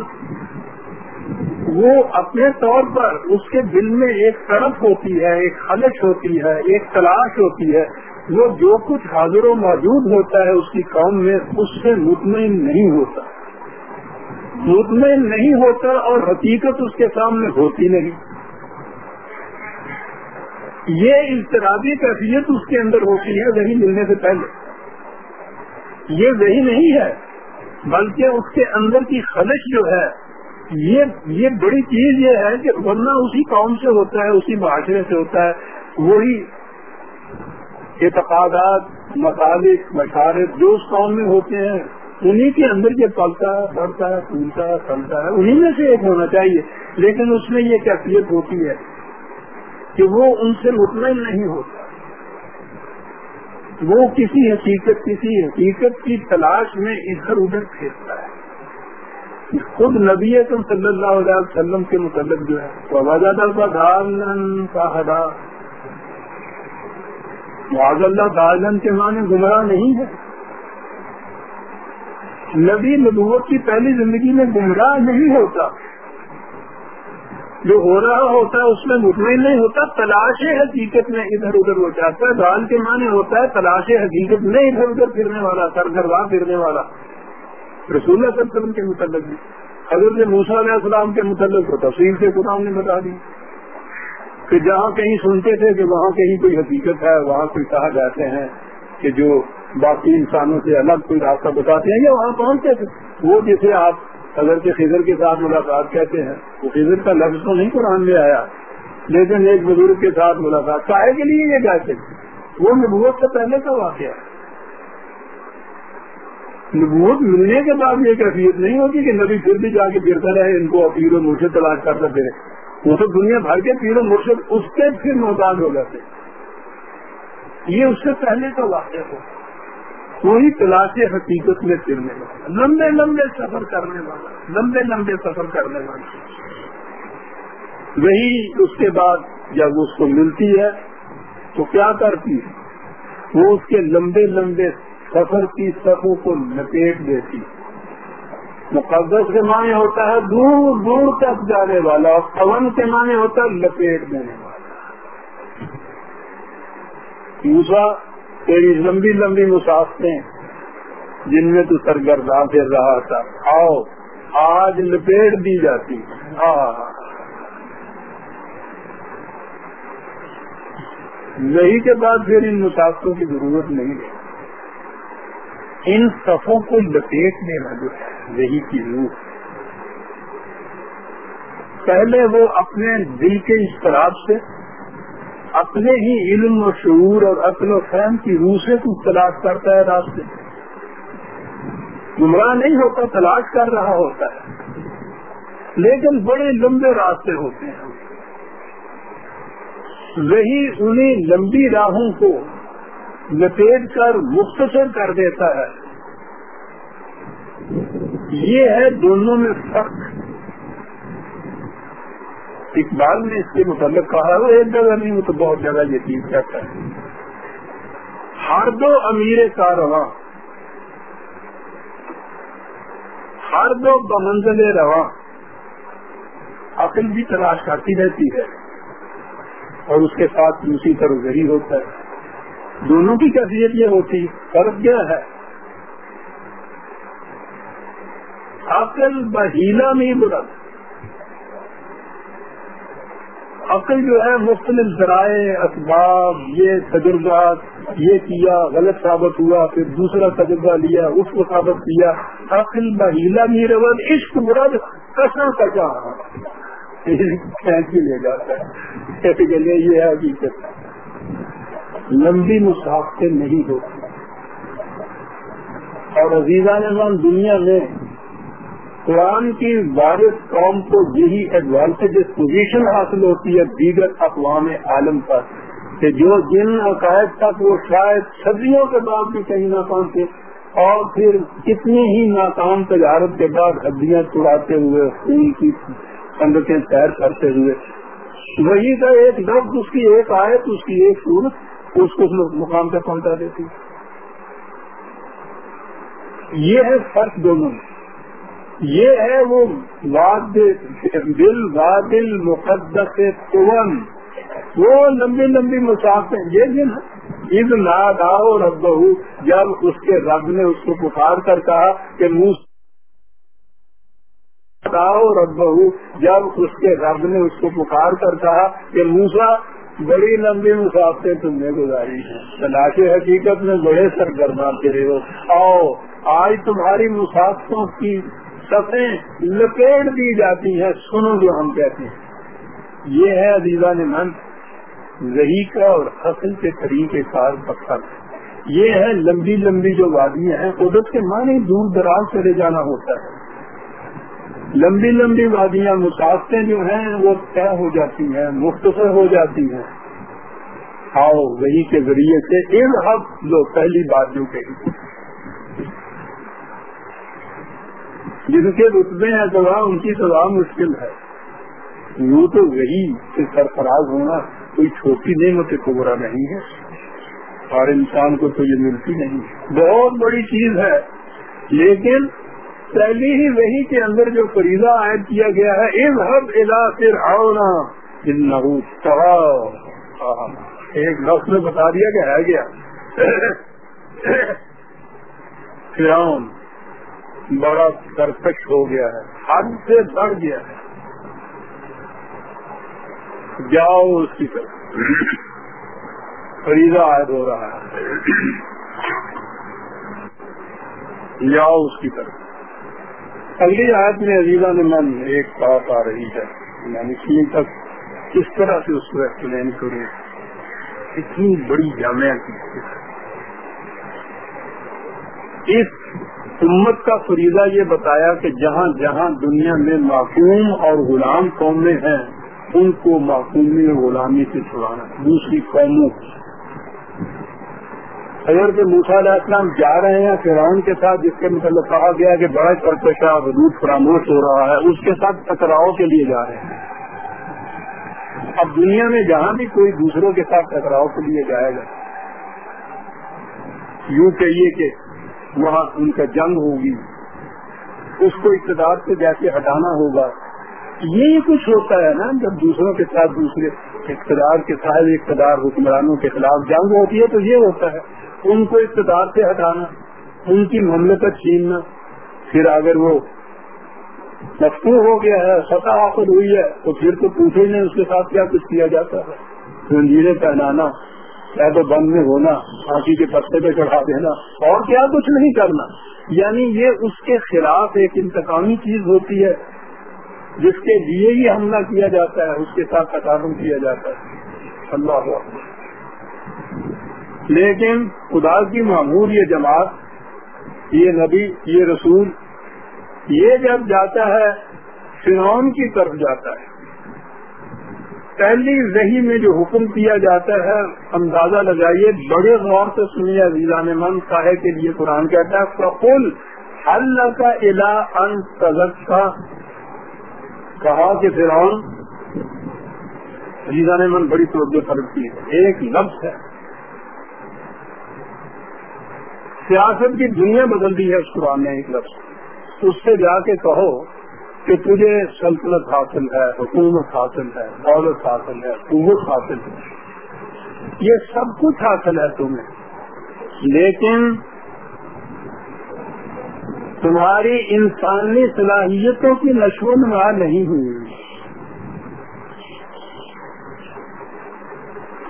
وہ اپنے طور پر اس کے دل میں ایک طرف ہوتی ہے، ایک خلش ہوتی ہے، ایک تلاش ہوتی ہے۔ وہ جو کچھ حاضر و موجود ہوتا ہے، اس کی قوم میں اس سے مطمئن نہیں ہوتا۔ مطمئن نہیں ہوتا اور حقیقت اس کے سامنے ہوتی نہیں۔ یہ اضطرابی کیفیت اس کے اندر ہوتی ہے وہی ملنے سے پہلے۔ یہ وہی نہیں ہے، بلکہ اس کے اندر کی خلش جو ہے یہ یہ بڑی چیز یہ ہے کہ ورنہ اسی قوم سے ہوتا ہے، اسی معاشرے سے ہوتا ہے، وہی اعتقادات مصالح مشارت جو اس قوم میں ہوتے ہیں انہیں کے اندر یہ پلتا ہے بڑھتا ہے، پھولتا ہے پھلتا ہے انہیں میں سے ایک ہونا چاہیے۔ لیکن اس میں یہ کیفیت ہوتی ہے کہ وہ ان سے مطمئن نہیں ہوتا۔ وہ کسی حقیقت کسی حقیقت کی تلاش میں ادھر ادھر پھیرتا ہے۔ خود نبی تم صلی اللہ علیہ وسلم کے متعلق جو ہے تو اللہ تعالن کے معنی گمراہ نہیں ہے۔ نبی نبوت کی پہلی زندگی میں گمراہ نہیں ہوتا۔ جو ہو رہا ہوتا ہے، اس میں مطمئن نہیں ہوتا۔ تلاش حقیقت میں ادھر ادھر وہ چاہتا ہے۔ دال کے معنی ہوتا ہے، تلاش حقیقت میں ادھر ادھر پھرنے والا سر گھروا پھرنے والا۔ رسول اللہ صلی اللہ علیہ وسلم کے متعلق بھی۔ حضرت موسیٰ علیہ السلام کے متعلق تو تفصیل سے قرآن نے بتا دی۔ کہ جہاں کہیں سنتے تھے کہ وہاں کہیں کوئی حقیقت ہے، وہاں کوئی کہا جاتے ہیں کہ جو باقی انسانوں سے الگ کوئی راستہ بتاتے ہیں یا وہاں پہنچتے تھے۔ وہ جسے آپ حضرت خضر کے ساتھ ملاقات کہتے ہیں، وہ خضر کا لفظ تو نہیں قرآن میں آیا۔ لیکن ایک بزرگ کے ساتھ ملاقات چاہے کے لیے یہ کہتے وہ نبوت سے پہلے کا واقعہ نبوت ملنے کے بعد یہ کیفیت نہیں ہوگی کہ نبی پھر بھی جا کے پھرتا رہے، ان کو پیر و مرشد تلاش کرتا پھرے وہ تو دنیا بھر کے پیر و مرشد اس کے پھر محتاج ہو جاتے۔ یہ اس سے پہلے کا واقعہ ہوگا کوئی تلاش حقیقت میں پھرنے والا، لمبے لمبے سفر کرنے والا، لمبے لمبے سفر کرنے والا۔ وہی اس کے بعد جب اس کو ملتی ہے تو کیا کرتی ہے؟ وہ اس کے لمبے لمبے سفر کی سفوں کو لپیٹ دیتی۔ مقدس کے معنی ہوتا ہے دور دور تک جانے والا، اور پون کے معنی ہوتا ہے لپیٹ دینے والا۔ دوسرا، تیری لمبی لمبی مسافتیں، جن میں تو سرگرداں پھر رہا تھا۔ آؤ، آج لپیٹ دی جاتی۔ یہی کے بعد پھر ان مسافتوں کی ضرورت نہیں ہے ان صفوں کو لپیٹنے والی یہی کی روح۔ پہلے وہ اپنے دل کے اشتراک سے، اپنے ہی علم و شعور اور عقل و فہم کی روح سے تو تلاش کرتا ہے راستے۔ گمراہ نہیں ہوتا، تلاش کر رہا ہوتا ہے۔ لیکن بڑے لمبے راستے ہوتے ہیں۔ وہی انہیں لمبی راہوں کو لپیٹ کر مختصر کر دیتا ہے۔ یہ ہے دونوں میں فرق۔ اقبال نے اس کے متعلق کہا، وہ ایک جگہ نہیں، وہ تو بہت جگہ یہ چیز کہتا ہے۔ ہر دو امیر کا رواں ہر دو بمنزل رواں عقل بھی تلاش کرتی رہتی ہے اور اس کے ساتھ اسی طرح ذریع ہوتا ہے۔ دونوں کی کیفیت یہ ہوتی، فرق کیا ہے۔ عقل بہیلا میں برد عقل جو ہے مختلف ذرائع، اسباب، یہ تجربات، یہ کیا، غلط ثابت ہوا، پھر دوسرا تجربہ لیا، اس کو ثابت کیا۔ عقل بہیلا میرے ود عشق مراد کسر کچا لے جاتا ہے۔ یہ ہے حقیقت لمبی مسافت نہیں ہوتی۔ اور عزیزہ نظام، دنیا میں قرآن کی وارث قوم کو یہی ایڈوانٹیج پوزیشن حاصل ہوتی ہے دیگر اقوام عالم پر کہ جو جن عقائد تک وہ شاید صدیوں کے بعد بھی کہیں نہ پہنچے اور پھر کتنی ہی ناکام تجارت کے بعد ہڈیاں چڑاتے ہوئے، خون کی سنگتیں سیر کرتے ہوئے۔ وہی کا ایک لفظ، اس کی ایک آیت، اس کی ایک صورت اس کو مقام پہ پہنچا دیتی۔ یہ ہے فرق دونوں میں۔ یہ ہے وہ دل وادل مقدس قون وہ لمبی لمبی مسافر۔ یہ دن عید ناد آؤ رب جب اس کے رب نے اس کو پکار کر کہا کہ منہ آؤ رب جب اس کے رب نے اس کو پکار کر کہا کہ موسا بڑی لمبی مسافر تم نے گزاری ہے تلاش حقیقت میں بڑے سرگرما تیرے ہو آؤ، آج تمہاری مسافروں کی سفیں لپیٹ دی جاتی ہیں۔ سنو جو ہم کہتے ہیں۔ یہ ہے عزیزہ نے من رہی کا اور حسن کے طریقے کار پتھر یہ ہے لمبی لمبی جو وادیاں ہیں۔ قدرت کے معنی دور دراز چلے جانا ہوتا ہے۔ لمبی لمبی وادیاں، مسافتیں جو ہیں، وہ طے ہو جاتی ہیں، مختصر ہو جاتی ہیں۔ آؤ، وہی کے ذریعے سے ان حق لو پہلی بات جو کہی۔ جن کے رتبے ہیں دوا ان کی سزا مشکل ہے۔ یوں تو وہی سے سرفراز ہونا کوئی چھوٹی نعمت کو برا نہیں ہے۔ اور انسان کو تو یہ ملتی نہیں۔ بہت بڑی چیز ہے، لیکن پہلی ہی وہی کے اندر جو فریضہ عائد کیا گیا ہے ان حب الا پھر ایک لفظ میں بتا دیا کہ ہے گیا۔ فرعون بڑا پرفیکٹ ہو گیا ہے، حد سے بڑھ گیا ہے۔ جاؤ اس کی طرف۔ فریضہ عائد ہو رہا ہے۔ جاؤ اس کی طرف۔ اگلی آیت میں عزیزہ نے من ایک بات آ رہی ہے۔ یعنی تین تک کس طرح سے اس کو ایکسپلین کروں اتنی بڑی جامع اس امت کا فریضہ یہ بتایا کہ جہاں جہاں دنیا میں معقوم اور غلام قومیں ہیں، ان کو معقومی اور غلامی سے چھڑانا۔ دوسری قوموں اگر کہ موسا علیہ السلام جا رہے ہیں فرعون کے ساتھ، جس کے متعلق کہا گیا کہ بڑا پرکشا حدود فراموش ہو رہا ہے، اس کے ساتھ ٹکراؤ کے لیے جا رہے ہیں۔ اب دنیا میں جہاں بھی کوئی دوسروں کے ساتھ ٹکراؤ کے لیے جائے گا، یوں کہیے کہ وہاں ان کا جنگ ہوگی، اس کو اقتدار سے جیسے ہٹانا ہوگا۔ یہی کچھ ہوتا ہے نا، جب دوسروں کے ساتھ، دوسرے اقتدار کے صاحب اقتدار حکمرانوں کے خلاف جنگ ہوتی ہے تو یہ ہوتا ہے۔ ان کو اقتدار سے ہٹانا، ان کی مملکت چھیننا۔ پھر اگر وہ مفتو ہو گیا ہے سطح آخر ہوئی ہے، تو پھر تو پوچھے نہیں اس کے ساتھ کیا کچھ کیا جاتا ہے۔ زنجیریں پہنانا یا تو بند میں ہونا، پھانسی کے پتے پہ چڑھا دینا، اور کیا کچھ نہیں کرنا۔ یعنی یہ اس کے خلاف ایک انتقامی چیز ہوتی ہے، جس کے لیے ہی حملہ کیا جاتا ہے، اس کے ساتھ تقادم کیا جاتا ہے۔ اللہ لیکن خدا کی معمور یہ جماعت، یہ نبی، یہ رسول، یہ جب جاتا ہے، فرعون کی طرف جاتا ہے۔ پہلی رہی میں جو حکم کیا جاتا ہے، اندازہ لگائیے، بڑے غور سے سنیے عزیزان من صاحب کے لیے قرآن کہتا ہے، فقل اللہ کا علا ان کا کہا کہ فرعون عزیزہ نے من بڑی توجہ فرق کی۔ ہے ایک لفظ ہے۔ سیاست کی دنیا بدل دی ہے اس قرآن نے ایک لفظ۔ اس سے جا کے کہو کہ تجھے سلطنت حاصل ہے، حکومت حاصل ہے، دولت حاصل ہے، قوت حاصل ہے۔ یہ سب کچھ حاصل ہے تمہیں۔ لیکن تمہاری انسانی صلاحیتوں کی نشو و نما نہیں ہوئی۔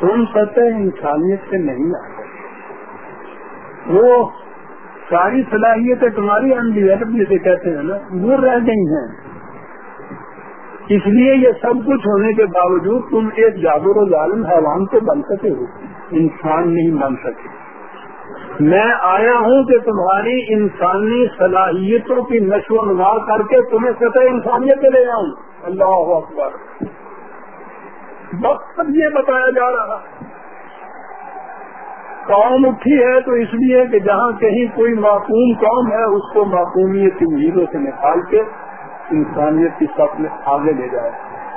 تم سطح انسانیت سے نہیں آتے وہ ساری صلاحیتیں تمہاری انڈیولپ جسے کہتے ہیں نا وہ رہ گئی ہیں۔ اس لیے یہ سب کچھ ہونے کے باوجود تم ایک جابر و ظالم حیوان کو بن سکے ہو۔ انسان نہیں بن سکے۔ میں آیا ہوں کہ تمہاری انسانی صلاحیتوں کی نشو و نما کر کے تمہیں سطح انسانیت لے آؤں۔ اللہ اکبر۔ وقت یہ بتایا جا رہا قوم اٹھی ہے تو اس لیے کہ جہاں کہیں کوئی معقوم قوم ہے، اس کو معقومیت کی سے نکال کے انسانیت کی سب میں آگے لے جائے۔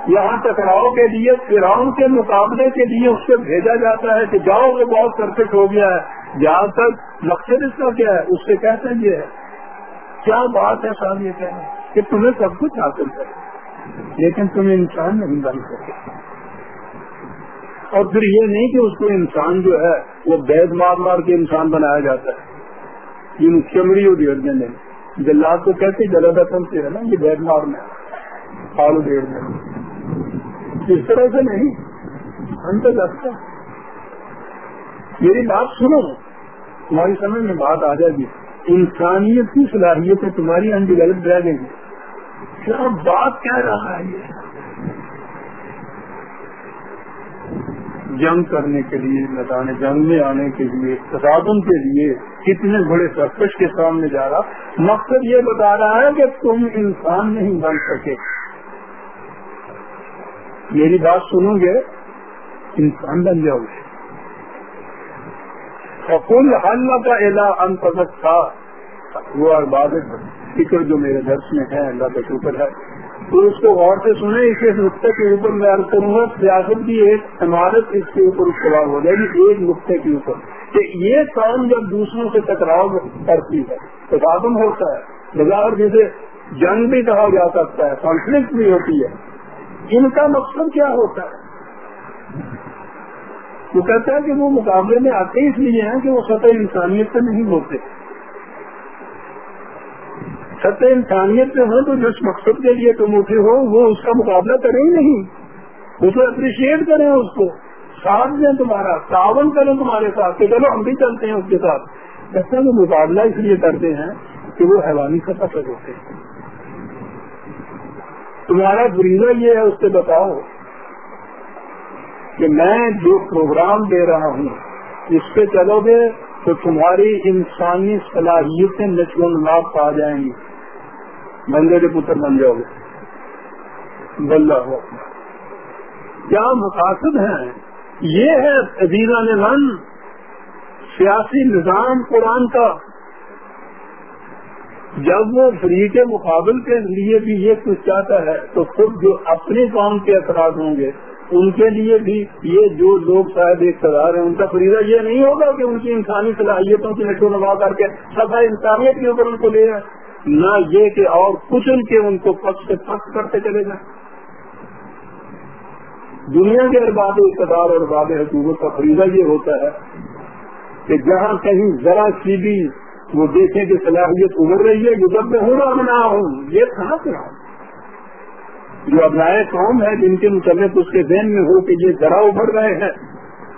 یہاں ٹکراؤ کے لیے، فراؤن کے مقابلے کے لیے اس سے بھیجا جاتا ہے کہ جاؤ، وہ بہت پرفیکٹ ہو گیا ہے۔ جہاں تک مقصد اس کا کیا ہے، اس سے کہتے ہیں یہ ہے۔ کیا بات ہے صاحب یہ کہنا کہ تمہیں سب کچھ حاصل ہے، لیکن تمہیں انسان نہیں بن سکے اور پھر یہ نہیں کہ اس کو انسان جو ہے وہ بیگ مار مار کے انسان بنایا جاتا ہے۔ یہ چمڑی اور ڈیڑھ دن جلاد کو کہتے جلدا سے ہے نا، یہ بیگ مار میں۔ آلو ڈیڑھ دن اس طرح سے نہیں۔ ہم تو لگتا میری بات سنو۔ تمہاری سمجھ میں بات آ جائے گی۔ انسانیت کی صلاحیت تمہاری انڈیولپ رہ گئی۔ کیا بات کہہ رہا ہے یہ؟ جنگ کرنے کے لیے، میدان جنگ میں آنے کے لیے تصادم کے لیے کتنے بڑے سرکش کے سامنے جا رہا۔ مقصد یہ بتا رہا ہے کہ تم انسان نہیں بن سکے۔ میری بات سنو گے، انسان بن جاؤ۔ گے کل حل کا اعلیٰ ان تھا وہ ارباد فکر جو میرے درس میں ہے، اللہ کا شکر ہے۔ تو اس کو غور سے سنیں اس نقطے کے اوپر میں عرض کروں گا سیاست کی ایک عمارت اس کے اوپر استعمال ہو جائے گی، ایک نقطے کے اوپر۔ کہ یہ کام جب دوسروں سے ٹکراؤ کرتی ہے تصادم ہوتا ہے بازار جسے جنگ بھی کہا جا سکتا ہے کانفلکٹ بھی ہوتی ہے، ان کا مقصد کیا ہوتا ہے؟ وہ کہتا ہے کہ وہ مقابلے میں آتے اس لیے ہیں کہ وہ سطح انسانیت سے نہیں ہوتے۔ سطح انسانیت سے ہو، تو جس مقصد کے لیے تم اٹھے ہو، وہ اس کا مقابلہ کریں ہی نہیں۔ اسے اپریشیٹ کریں اس کو۔ ساتھ دیں تمہارا، تعاون کریں تمہارے ساتھ کہ چلو ہم بھی چلتے ہیں اس کے ساتھ۔ کہتے ہیں مقابلہ اس لیے کرتے ہیں کہ وہ حیوانی سطح پر ہوتے ہیں۔ تمہارا گریزہ یہ ہے، اس سے بتاؤ کہ میں جو پروگرام دے رہا ہوں، اس پہ چلو گے تو تمہاری انسانی صلاحیتیں نچل لاب پا جائیں گی۔ بندے کے پتر بن جاؤ گے۔ بلّہ ہو۔ کیا مقاصد ہیں؟ یہ ہے عزیزہ من سیاسی نظام قرآن کا۔ جب وہ فری کے مقابل کے لیے بھی یہ کچھ چاہتا ہے، تو خود جو اپنے کام کے اثرات ہوں گے، ان کے لیے بھی یہ جو لوگ شاید ایک سزار ہیں، ان کا فریضہ یہ نہیں ہوگا کہ ان کی انسانی صلاحیتوں کی نشو نما کر کے سفا انسانیت کے اوپر ان کو لے جائیں نہ یہ کہ اور کچھ ان کے ان کو پک سے پک کرتے چلے جائیں۔ دنیا کے ارباب اقتدار اور ارباب حکومت کا فریضہ یہ ہوتا ہے کہ جہاں کہیں ذرا سی بھی وہ دیکھیں کہ صلاحیت ابھر رہی ہے یہ جب میں ہوں، نہ ہوں۔ یہ کہاں سے جو ابنائے قوم ہے جن کے متعلق اس کے ذہن میں ہو کہ یہ ذرا ابھر رہے ہیں،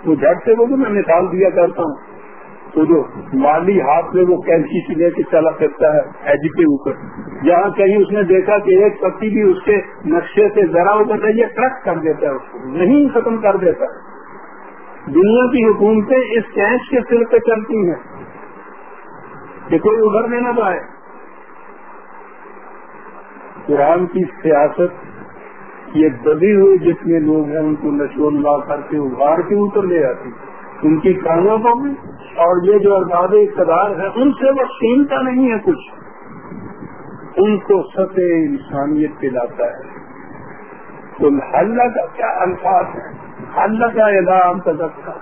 تو جھٹ سے وہ بھی میں مثال دیا کرتا ہوں۔ تو جو مالی ہاتھ میں وہ کینچی سے لے کے چلا کرتا ہے ایجی کے اوپر۔ جہاں کہیں اس نے دیکھا کہ ایک پتی بھی اس کے نقشے سے ذرا ابھر رہی ہے ٹرک کر دیتا ہے اس کو، نہیں ختم کر دیتا۔ دنیا کی حکومتیں اس کینچ کے سر پہ چلتی ہیں۔ کہ کوئی ابھرنے نہ پائے۔ قرآن کی سیاست یہ دبی ہوئے جتنے لوگ ہیں، ان کو نشو نما کر کے ابھار کے اوپر لے آتی۔ ان کی کانوں کو بھی اور یہ جو ارباب اقتدار ہے، ان سے وہ قیمتا نہیں ہے کچھ۔ ان کو سطح انسانیت پلاتا ہے۔ تو حل کا کیا الفاظ ہے حل کا اعلان تک کا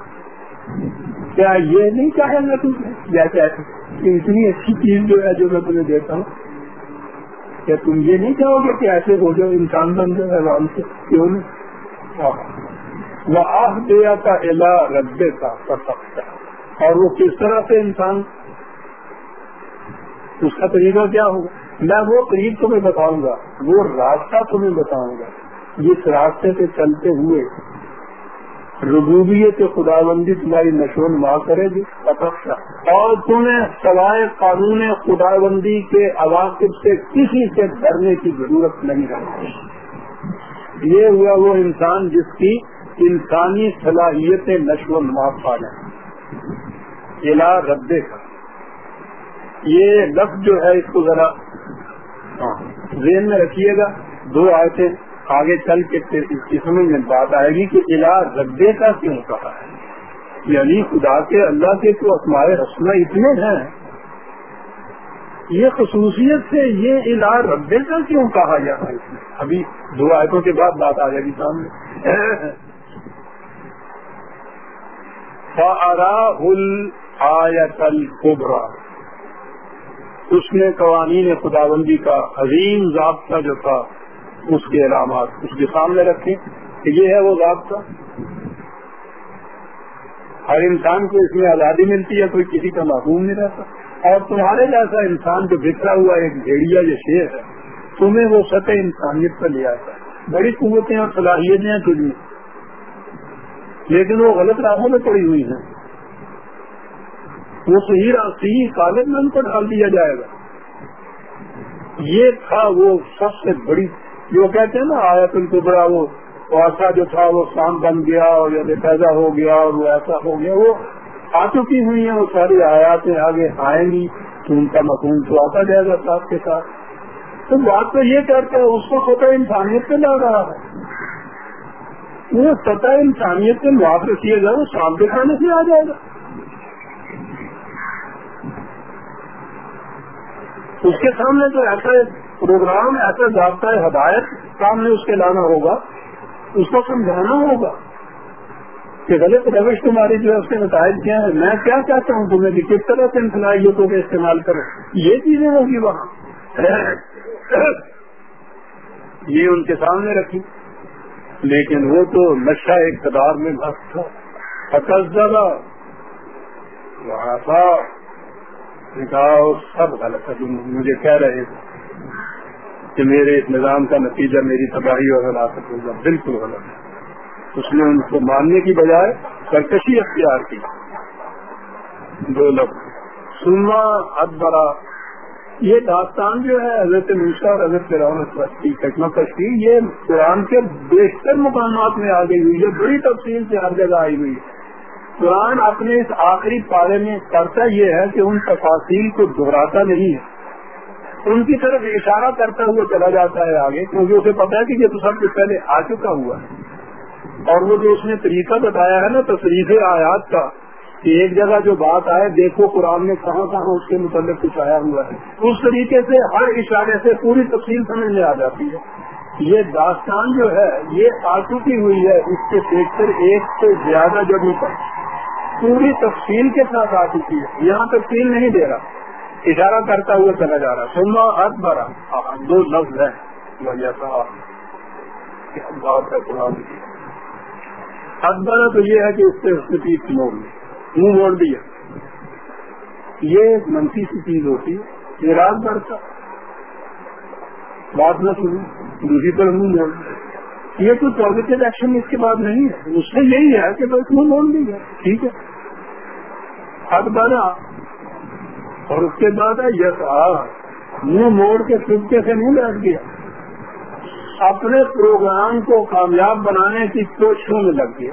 کیا یہ نہیں چاہے گا تمہیں جیسے اتنی اچھی چیز جو ہے جو میں تمہیں دیتا ہوں۔ کیا تم یہ نہیں چاہو گے کہ ایسے ہو جاؤ، انسان بن جائے حیوان سے؟ کیوں نہیں؟ وہ آہ دیا کا الا ردے کا کر اور وہ کس طرح سے انسان اس کا طریقہ کیا ہوگا؟ میں وہ قریب تمہیں بتاؤں گا، وہ راستہ تمہیں بتاؤں گا، جس راستے سے چلتے ہوئے ربوبیت خدا بندی تمہاری نشو نما کرے گی۔ اور تمہیں سوائے قانون خدا بندی کے عواقب سے کسی سے ڈرنے کی ضرورت نہیں رہتی۔ یہ ہوا وہ انسان جس کی انسانی صلاحیتیں نشو و نما پا جائیں الا ردے کا یہ لفظ جو ہے اس کو ذرا ذہن میں رکھیے گا. دو آیتیں آگے چل کے اس میں بات آئے گی کہ علاج ردے کا کیوں کہا ہے. یعنی خدا کے، اللہ کے تو اسمائے رسم اتنے ہیں. یہ خصوصیت سے یہ علاج ردے کا کیوں کہا جاتا ہے؟ ابھی دو آیتوں کے بعد بات آ جائے گی سامنے. آیت القبرا اس نے قوانین خدا بندی کا عظیم ضابطہ جو تھا، اس کے علامات اس کے سامنے رکھے کہ یہ ہے وہ ضابطہ۔ ہر انسان کو اس میں آزادی ملتی ہے، کوئی کسی کا معقوم نہیں رہتا۔ اور تمہارے جیسا انسان جو بکھرا ہوا ایک بھیڑیا جو شیر ہے، تمہیں وہ سطح انسانیت پر لے آتا ہے۔ بڑی قوتیں اور صلاحیتیں ہیں تجھ میں لیکن وہ غلط راہوں میں پڑی ہوئی ہیں۔ وہ صحیح صحیح کالج میں ان کو ڈال دیا جائے گا۔ یہ تھا وہ سب سے بڑی جو کہتے ہیں نا آیا تم کو بڑا وہ ایسا جو تھا، وہ شام بن گیا اور پیدا ہو گیا اور وہ ایسا ہو گیا، وہ آ چکی ہوئی ہیں، وہ ساری آیاتیں آگے آئیں گی تو ان کا مقوم تو آتا جائے گا ساتھ کے ساتھ۔ تو بات تو یہ کرتے ہیں اس کو سطح انسانیت پہ لا رہا ہے۔ وہ سطح انسانیت سے معاف کیا جائے وہ شام دکھانے سے آ جائے گا۔ اس کے سامنے تو ایسا پروگرام، ایسا ضابطہ، ہدایت سامنے اس کے لانا ہوگا؟ اس کو سمجھانا ہوگا؟ کہ غلط روش تمہاری جو ہے اس کے نتائج کیا ہے؟ میں کیا چاہتا ہوں تمہیں کہ کس طرح سے ان صلاحیتوں کا استعمال کرو یہ چیزیں ہوگی وہاں۔ یہ ان کے سامنے رکھی۔ لیکن وہ تو نشہ اقتدار میں مست تھا۔ زیادہ سب غلط ہے مجھے کہہ رہے تھے کہ میرے اس نظام کا نتیجہ میری تباہی اور ہلاکت ہوگا بالکل غلط ہے۔ اس نے ان کو ماننے کی بجائے سرکشی اختیار کی۔ دو لفظ۔ سنوا ادبرا یہ داستان جو ہے حضرت موسا اور حضرت رونق کشتی، یہ قرآن کے بیشتر مقامات میں آ گئی ہوئی ہے، بڑی تفصیل سے ہر جگہ آئی ہوئی ہے۔ قرآن اپنے اس آخری پارے میں کرتا یہ ہے کہ ان تفاصیل کو دہراتا نہیں ہے۔ ان کی طرف اشارہ کرتا ہوا چلا جاتا ہے آگے، کیونکہ اسے پتا ہے کہ یہ تو سب سے پہلے آ چکا ہوا ہے۔ اور وہ جو اس نے طریقہ بتایا ہے نا، تصریف آیات کا، کہ ایک جگہ جو بات آئے، دیکھو قرآن میں کہاں کہاں اس کے متعلق کچھ آیا ہوا ہے۔ اس طریقے سے، ہر اشارے سے پوری تفصیل سمجھ میں آ جاتی ہے۔ یہ داستان جو ہے، یہ آ چکی ہوئی ہے۔ اس کے دیکھ ایک سے زیادہ جگہ پر پوری تفصیل کے ساتھ آ چکی ہے۔ یہاں تفصیل نہیں دے رہا۔ اشارہ کرتا ہوا چلا جا رہا۔ سننا ارد بھرا دو لفظ ہے بڑا تو یہ ہے کہ اس سے اس نے پیٹ موڑ۔ لی منہ موڑ دیا۔ یہ منفی سی چیز ہوتی ہے۔ یہ رات بھر کا بات نہ سنی دوسری طرف منہ موڑ یہ کوئی پازیٹو ایکشن اس کے بعد نہیں ہے۔ اس میں یہی ہے کہ بس منہ موڑ دیا۔ ٹھیک ہے۔ حد بڑا اور اس کے بعد یس منہ موڑ کے چپکے سے نہیں بیٹھ گیا۔ اپنے پروگرام کو کامیاب بنانے کی کوششوں میں لگ گیا۔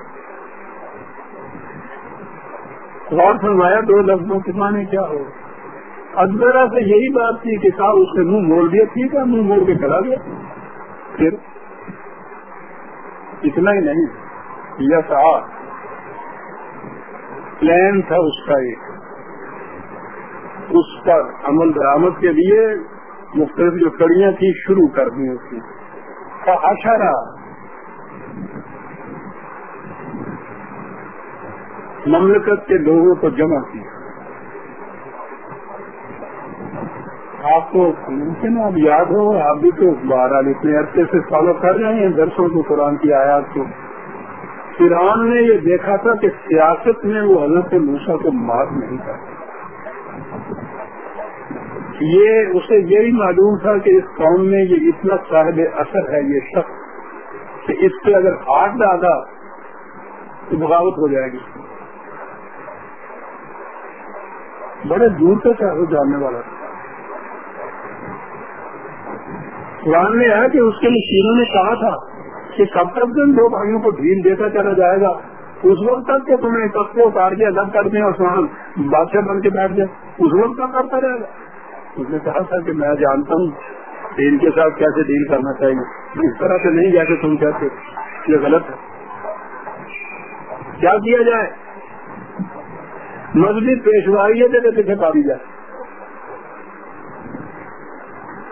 غور فرمایا، دو لفظوں کے معنی کیا ہو؟ ادبرا سے یہی بات تھی کہ صاحب، اس نے منہ موڑ دیا، ٹھیک ہے، منہ موڑ کے چلا گیا۔ پھر اتنا ہی نہیں یس آ پلان تھا اس کا ایک۔ اس پر عمل درامد کے لیے مختلف جو کڑیاں تھی شروع کر دی اس کی۔ اشارہ مملکت کے لوگوں کو جمع کیا۔ آپ کو ممکن آپ یاد ہو، آپ بھی تو بارہ اتنے عرصے سے فالو کر رہے ہیں درسوں کو، قرآن کی آیات کو۔ فرعون نے یہ دیکھا تھا کہ سیاست میں وہ حضرت موسا کو مار نہیں کرتا۔ یہ، اسے یہی معلوم تھا کہ اس قوم میں یہ اتنا صاحب اثر ہے، یہ شخص، کہ اس پہ اگر ہاتھ ڈالا تو بغاوت ہو جائے گی۔ بڑے دور تک جاننے والا تھا۔ قرآن میں ہے کہ اس کے مشینوں نے کہا تھا کہ کب تک دن دو بھائیوں کو ڈھیل دیتا چلا جائے گا۔ اس وقت تک کہ تمہیں کب کو اتار کے الگ کر دیں اور بادشاہ بن کے بیٹھ جائے۔ اس وقت تک کرتا رہے گا۔ اس نے کہا تھا کہ میں جانتا ہوں کہ ان کے ساتھ کیسے ڈیل کرنا چاہیے۔ اس طرح سے نہیں جیسے تم کہتے۔ یہ غلط ہے۔ کیا کیا جائے؟ مذہبی پیشوائی ہے پیچھے پا دی جائے۔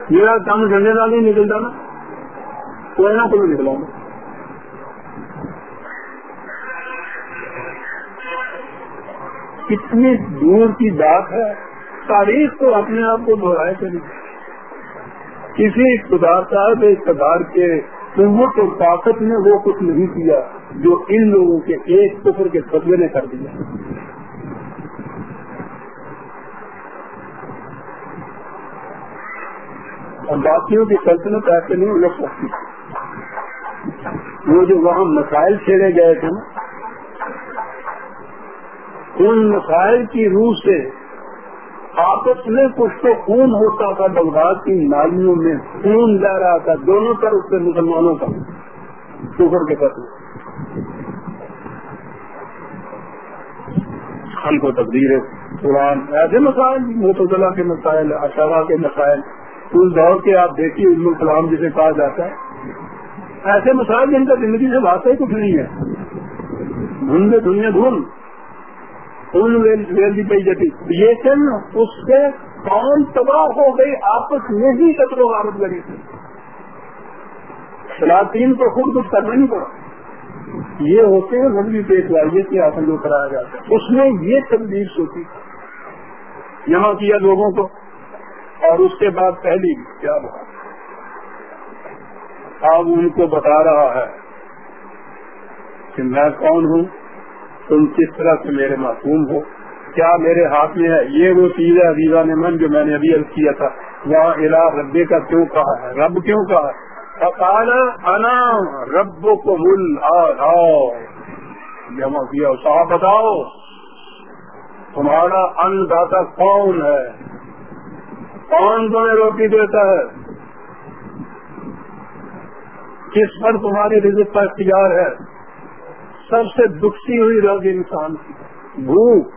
میرا کام ڈنڈے ڈال نہیں نکلتا نا۔ کوئی نہ کوئی نکلا۔ کتنی دور کی بات ہے۔ تاریخ تو اپنے آپ کو دہرائے کری کسی اقتدار صاحب اقتدار کے قوت اور طاقت نے وہ کچھ نہیں کیا جو ان لوگوں کے ایک کفر کے قبضے نے کر دیا۔ اور باقیوں کی سلطنت ایسے نہیں لگ سکتی وہ جو وہاں مسائل چھیڑے گئے تھے نا، ان مسائل کی روح سے آپس میں کچھ تو خون ہوتا تھا، بغداد کی نالیوں میں خون جا رہا تھا، دونوں طرف سے مسلمانوں کا شوگر کے قتل ہم کو تبدیل ہے، قرآن، ایسے مسائل متضلاع کے مسائل اشارہ کے مسائل۔ اس دور کے آپ دیکھیے علم الکلام جسے کہا جاتا ہے۔ ایسے مسائل جن کا زندگی سے واقع کچھ نہیں ہے۔ دھن میں دنیا دھن ریل پی جاتی لیکن اس سے کون تباہ ہو گئی آپس میں ہی قتل و غارت لگی۔ تھی سلاطین کو خود کچھ کرنا نہیں پڑا۔ یہ ہوتے ہیں مذہبی پیش لائیے کے آسن جو کرایا جاتا ہے۔ اس نے یہ تبدیل سوچی۔ یہاں کیا لوگوں کو اور اس کے بعد پہلی کیا بات؟ اب ان کو بتا رہا ہے کہ میں کون ہوں؟ تم کس طرح سے میرے معصوم ہو؟ کیا میرے ہاتھ میں ہے؟ یہ وہ چیز ہے عزیزہ نے من جو میں نے ابھی عرض کیا تھا۔ وہاں الا ربے کا کیوں کہا ہے؟ رب کیوں کہا ہے؟ انا رب کو مل جمع کیا صاحب بتاؤ، تمہارا ان داتا کون ہے؟ کون تمہیں روٹی دیتا ہے؟ کس پر تمہاری رزت کا اختیار ہے؟ سب سے دکھتی ہوئی رگ انسان کی۔ بھوک،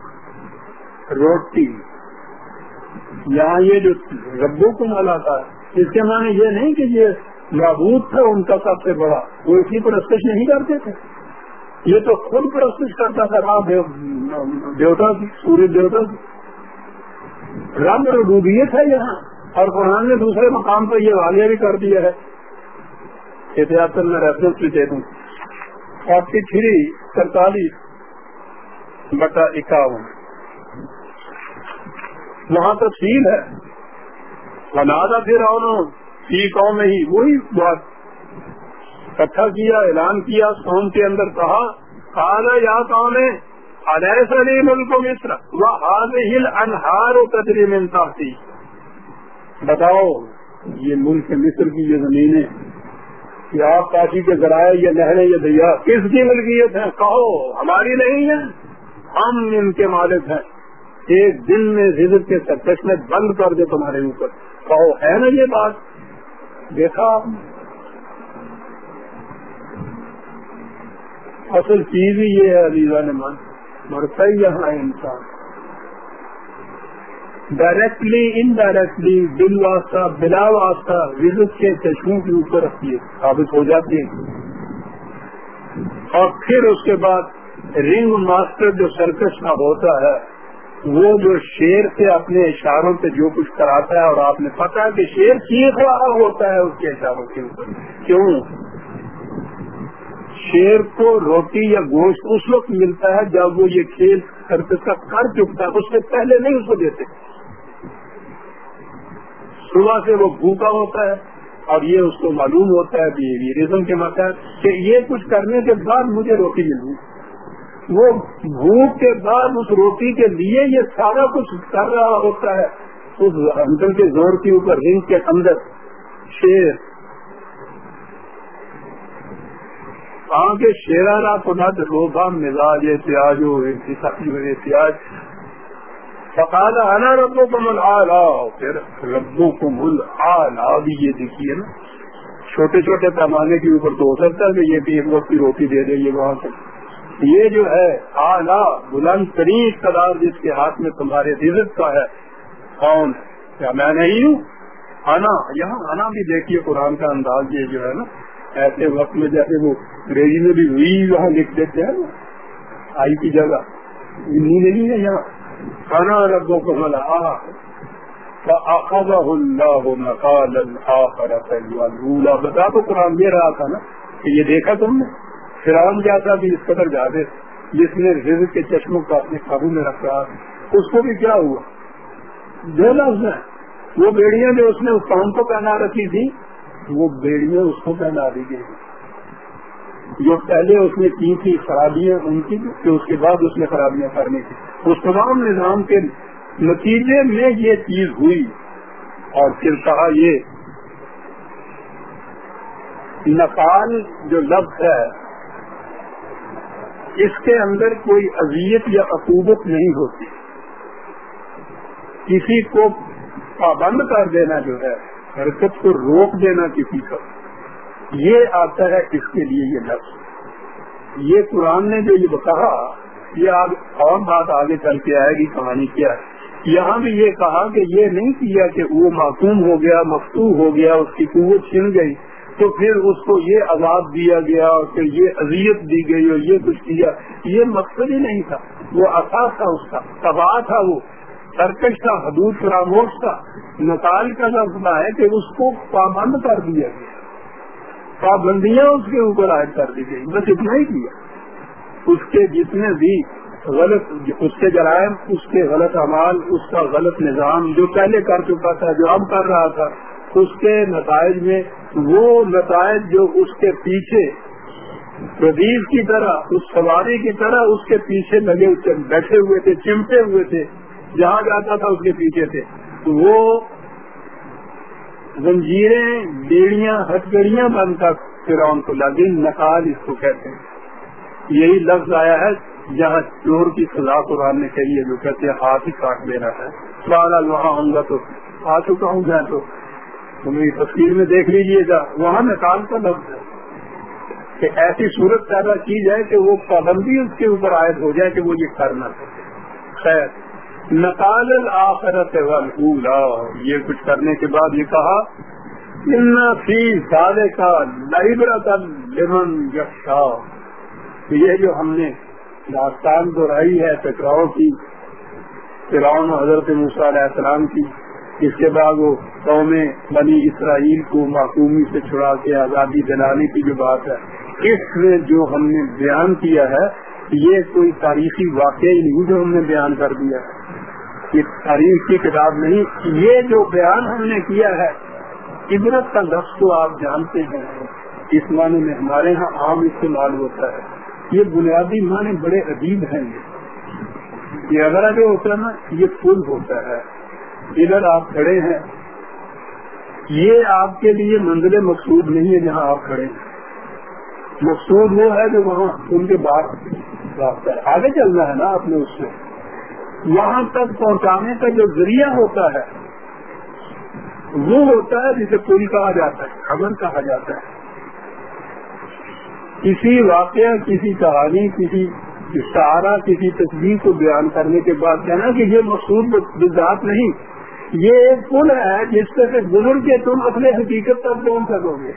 روٹی۔ یہاں یہ جو ربو کو ملا تھا اس کے معنی یہ نہیں کہ یہ معبود تھا، ان کا سب سے بڑا۔ وہ اسی پر نہیں کرتے تھے۔ یہ تو خود پرستش کرتا تھا دیوتا کی سوریہ دیوتا کی۔ رب ربوبیت ہے یہاں اور قرآن نے دوسرے مقام پر یہ والیہ بھی کر دیا ہے احتیاط میں ریفرنس بھی دے دوں۔ فورٹی تھری سینتالیس بٹا اکاون۔ وہاں تفصیل ہے۔ بنادا پھر فی قوم میں ہی وہی بات اکٹھا کیا، اعلان کیا، قوم کے اندر کہا کہا یا قوم ہے علیہ ملک مصر؟ وہ ہل انہار و تدریم انصافی بتاؤ، یہ ملک مصر کی یہ زمینیں کہ آپ پارٹی کے ذرائع یہ نہریں یہ دریا؟ کس کی ملکیت ہے؟ کہو، ہماری نہیں ہے. ہم ان کے مالک ہیں. ایک دن میں رزق کے سرکش میں بند کر دے تمہارے اوپر. کہو، ہے نا یہ بات؟ دیکھا اصل چیز ہی یہ ہے علیزہ نے مان مرتا ہی یہاں انسان۔ ڈائریکٹلی انڈائریکٹلی دل واسطہ، بلا واسطہ، رزق کے چشموں کے اوپر رکھیے ثابت ہو جاتی ہے۔ اور پھر اس کے بعد رنگ ماسٹر جو سرکش کا ہوتا ہے، وہ جو شیر سے اپنے اشاروں سے جو کچھ کراتا ہے، اور آپ نے پتا کہ شیر چیخ رہا ہوتا ہے اس کے اشاروں کے اوپر۔ کیوں؟ شیر کو روٹی یا گوشت اس وقت ملتا ہے جب وہ یہ کھیل کا کر چکتا ہے، اس سے پہلے نہیں اس کو دیتے۔ صبح سے وہ بھوکا ہوتا ہے اور یہ اس کو معلوم ہوتا ہے بہیویئرزم کے مطابق کہ یہ کچھ کرنے کے بعد مجھے روٹی ملوں وہ بھوک کے بعد اس روٹی کے لیے یہ سارا کچھ کر رہا ہوتا ہے۔ اس انکل کے زور کے اوپر، رنگ کے اندر شیر کہاں کے شیرانہ کنت روبا مزاج احتیاج ہو احتیاج۔ فقال، انا ربو کو پھر ربو کو بھی یہ دیکھیے نا، چھوٹے چھوٹے پیمانے کے اوپر تو ہو سکتا ہے کہ یہ بھی ایک وقت کی روٹی دے دے یہ وہاں سے۔ یہ جو ہے آلہ بلند ترین اقتدار جس کے ہاتھ میں تمہارے رزق کا ہے، کون کیا میں نہیں ہوں؟ آنا یہاں آنا بھی دیکھیے قرآن کا انداز یہ جو ہے نا ایسے وقت میں جیسے وہ انگریزی میں بھی ہوئی، وہاں لکھ دیتے ہیں آئی کی جگہ۔ نہیں ہے یہاں۔ کھانا ربوں کو ملا۔ بتا تو قرآن دے رہا تھا نا کہ یہ دیکھا تم نے؟ فرام جیسا بھی اس قدر زیادہ جس نے رزق کے چشموں کا اپنے قابو میں رکھ رہا اس کو بھی کیا ہوا؟ دو لفظ ہیں وہ بیڑیاں جو اس نے اس قوم کو پہنا رکھی تھی وہ بیڑیاں اس کو پہنا دی گئی جو پہلے اس نے کی تھی خرابیاں ان کی کہ اس کے بعد اس نے خرابیاں کرنی تھی۔ اس تمام نظام کے نتیجے میں یہ چیز ہوئی۔ اور پھر کہا یہ، نقال جو لفظ ہے، اس کے اندر کوئی اذیت یا عقوبت نہیں ہوتی۔ کسی کو پابند کر دینا جو ہے حرکت کو روک دینا کسی کو یہ آتا ہے اس کے لیے یہ لفظ یہ قرآن نے جو یہ کہا یہ آگ اور بات آگے چل کے آئے گی، کہانی کیا ہے۔ یہاں بھی یہ کہا کہ یہ نہیں کیا کہ وہ معصوم ہو گیا مفتو ہو گیا، اس کی قوت چھن گئی۔ تو پھر اس کو یہ عذاب دیا گیا، اور پھر یہ اذیت دی گئی اور یہ کچھ کیا۔ یہ مقصد ہی نہیں تھا، وہ اثاث تھا اس کا، تباہ تھا وہ۔ سرکش تھا، حدود فراموش تھا۔ نقال کا لفظ ہے کہ اس کو پابند کر دیا گیا۔ پابندیاں اس کے اوپر عائد کر دی گئی۔ بس اتنا ہی کیا۔ اس کے جتنے بھی غلط، اس کے جرائم، اس کے غلط اعمال، اس کا غلط نظام جو پہلے کر چکا تھا، جو اب کر رہا تھا، اس کے نتائج میں وہ نتائج جو اس کے پیچھے ردیف کی طرح، اس سواری کی طرح اس کے پیچھے لگے بیٹھے ہوئے تھے، چمٹے ہوئے تھے جہاں جاتا تھا اس کے پیچھے تھے وہ زنجیریں، بیڑیاں ہتھکڑیاں بن کر فرعون کو لگی نقال اس کو کہتے ہیں۔ یہی لفظ آیا ہے جہاں چور کی سزا قرآن نے کہی ہے جو کہتے ہیں، ہاتھ ہی کاٹ دینا ہے۔ سوال وہاں ہوں گا تو آ چکا ہوں گا تو۔ تمہیں تصویر میں دیکھ لیجیے گا۔ وہاں نکال کا لفظ ہے۔ کہ ایسی صورت پیدا کی جائے کہ وہ پابندی اس کے اوپر عائد ہو جائے کہ وہ یہ کرنا۔ سکے خیر۔ نقال الآخرت والا یہ کچھ کرنے کے بعد یہ کہا ان فی زیادہ کا لائبرت لمن یکشا یہ جو ہم نے داستان دہرائی ہے ٹکراؤ کی، فرعون حضرت موسیٰ علیہ السلام کی، اس کے بعد وہ قومیں بنی اسرائیل کو معصومی سے چھڑا کے آزادی دلانے کی جو بات ہے، اس میں جو ہم نے بیان کیا ہے، یہ کوئی تاریخی واقعہ ہی نہیں جو ہم نے بیان کر دیا ہے۔ یہ تاریخ کی کتاب نہیں، یہ جو بیان ہم نے کیا ہے، عبرت کا لفظ تو آپ جانتے ہیں۔ اس معنی میں ہمارے ہاں عام استعمال ہوتا ہے۔ یہ بنیادی معنی بڑے عجیب ہیں۔ یہ اگر جو ہوتا ہے نا یہ پل ہوتا ہے۔ ادھر آپ کھڑے ہیں۔ یہ آپ کے لیے منزل مقصود نہیں ہے جہاں آپ کھڑے ہیں۔ مقصود وہ ہے جو وہاں ان کے بعد راستہ ہے۔ آگے چلنا ہے نا آپ نے اس سے۔ وہاں تک پہنچانے کا جو ذریعہ ہوتا ہے، وہ ہوتا ہے جسے پل کہا جاتا ہے خبر کہا جاتا ہے۔ کسی واقعہ، کسی کہانی، کسی اشارہ، کسی تصویر کو بیان کرنے کے بعد کہنا کہ یہ مقصود ذات نہیں، یہ ایک پل ہے جس سے گزر کے تم اپنے حقیقت تک پہنچ سکو گے۔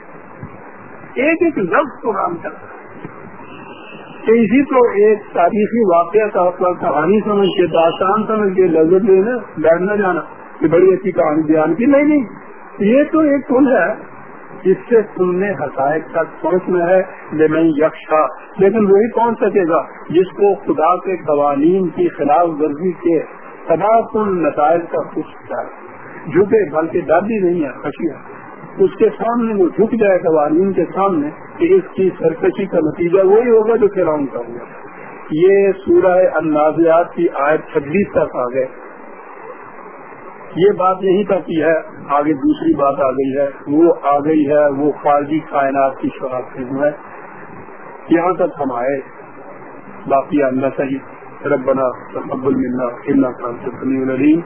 ایک ایک لفظ قرآن کرتا ہے۔ کہ اسی کو ایک تاریخی واقعہ کا کہانی سمجھ کے، داستان سمجھ کے لذت لینا بیٹھنا جانا کہ بڑی اچھی کہانی بیان کی۔ نہیں نہیں، یہ تو ایک پل ہے جس سے تم نے حقائق تک پہنچنا ہے لیکن یکشا لیکن وہی پہنچ سکے گا جس کو خدا کے قوانین کی خلاف ورزی کے تباہ نتائج کا کچھ جھکے بلکہ دادی نہیں ہے خشیا اس کے سامنے وہ جھک جائے قوانین کے سامنے کہ اس کی سرکشی کا نتیجہ وہی ہوگا جو فرعون کا ہوگا یہ سورہ النازیات کی آیت چھبیس تک آ گئے۔ یہ بات یہیں تک کی ہے، آگے دوسری بات آ گئی ہے۔ وہ آ گئی ہے، وہ خارجی کائنات کی شراک ہے۔ یہاں تک ہم آئے۔ باقی آنا صحیح۔ ربنا تقبل منا انك انت السميع العليم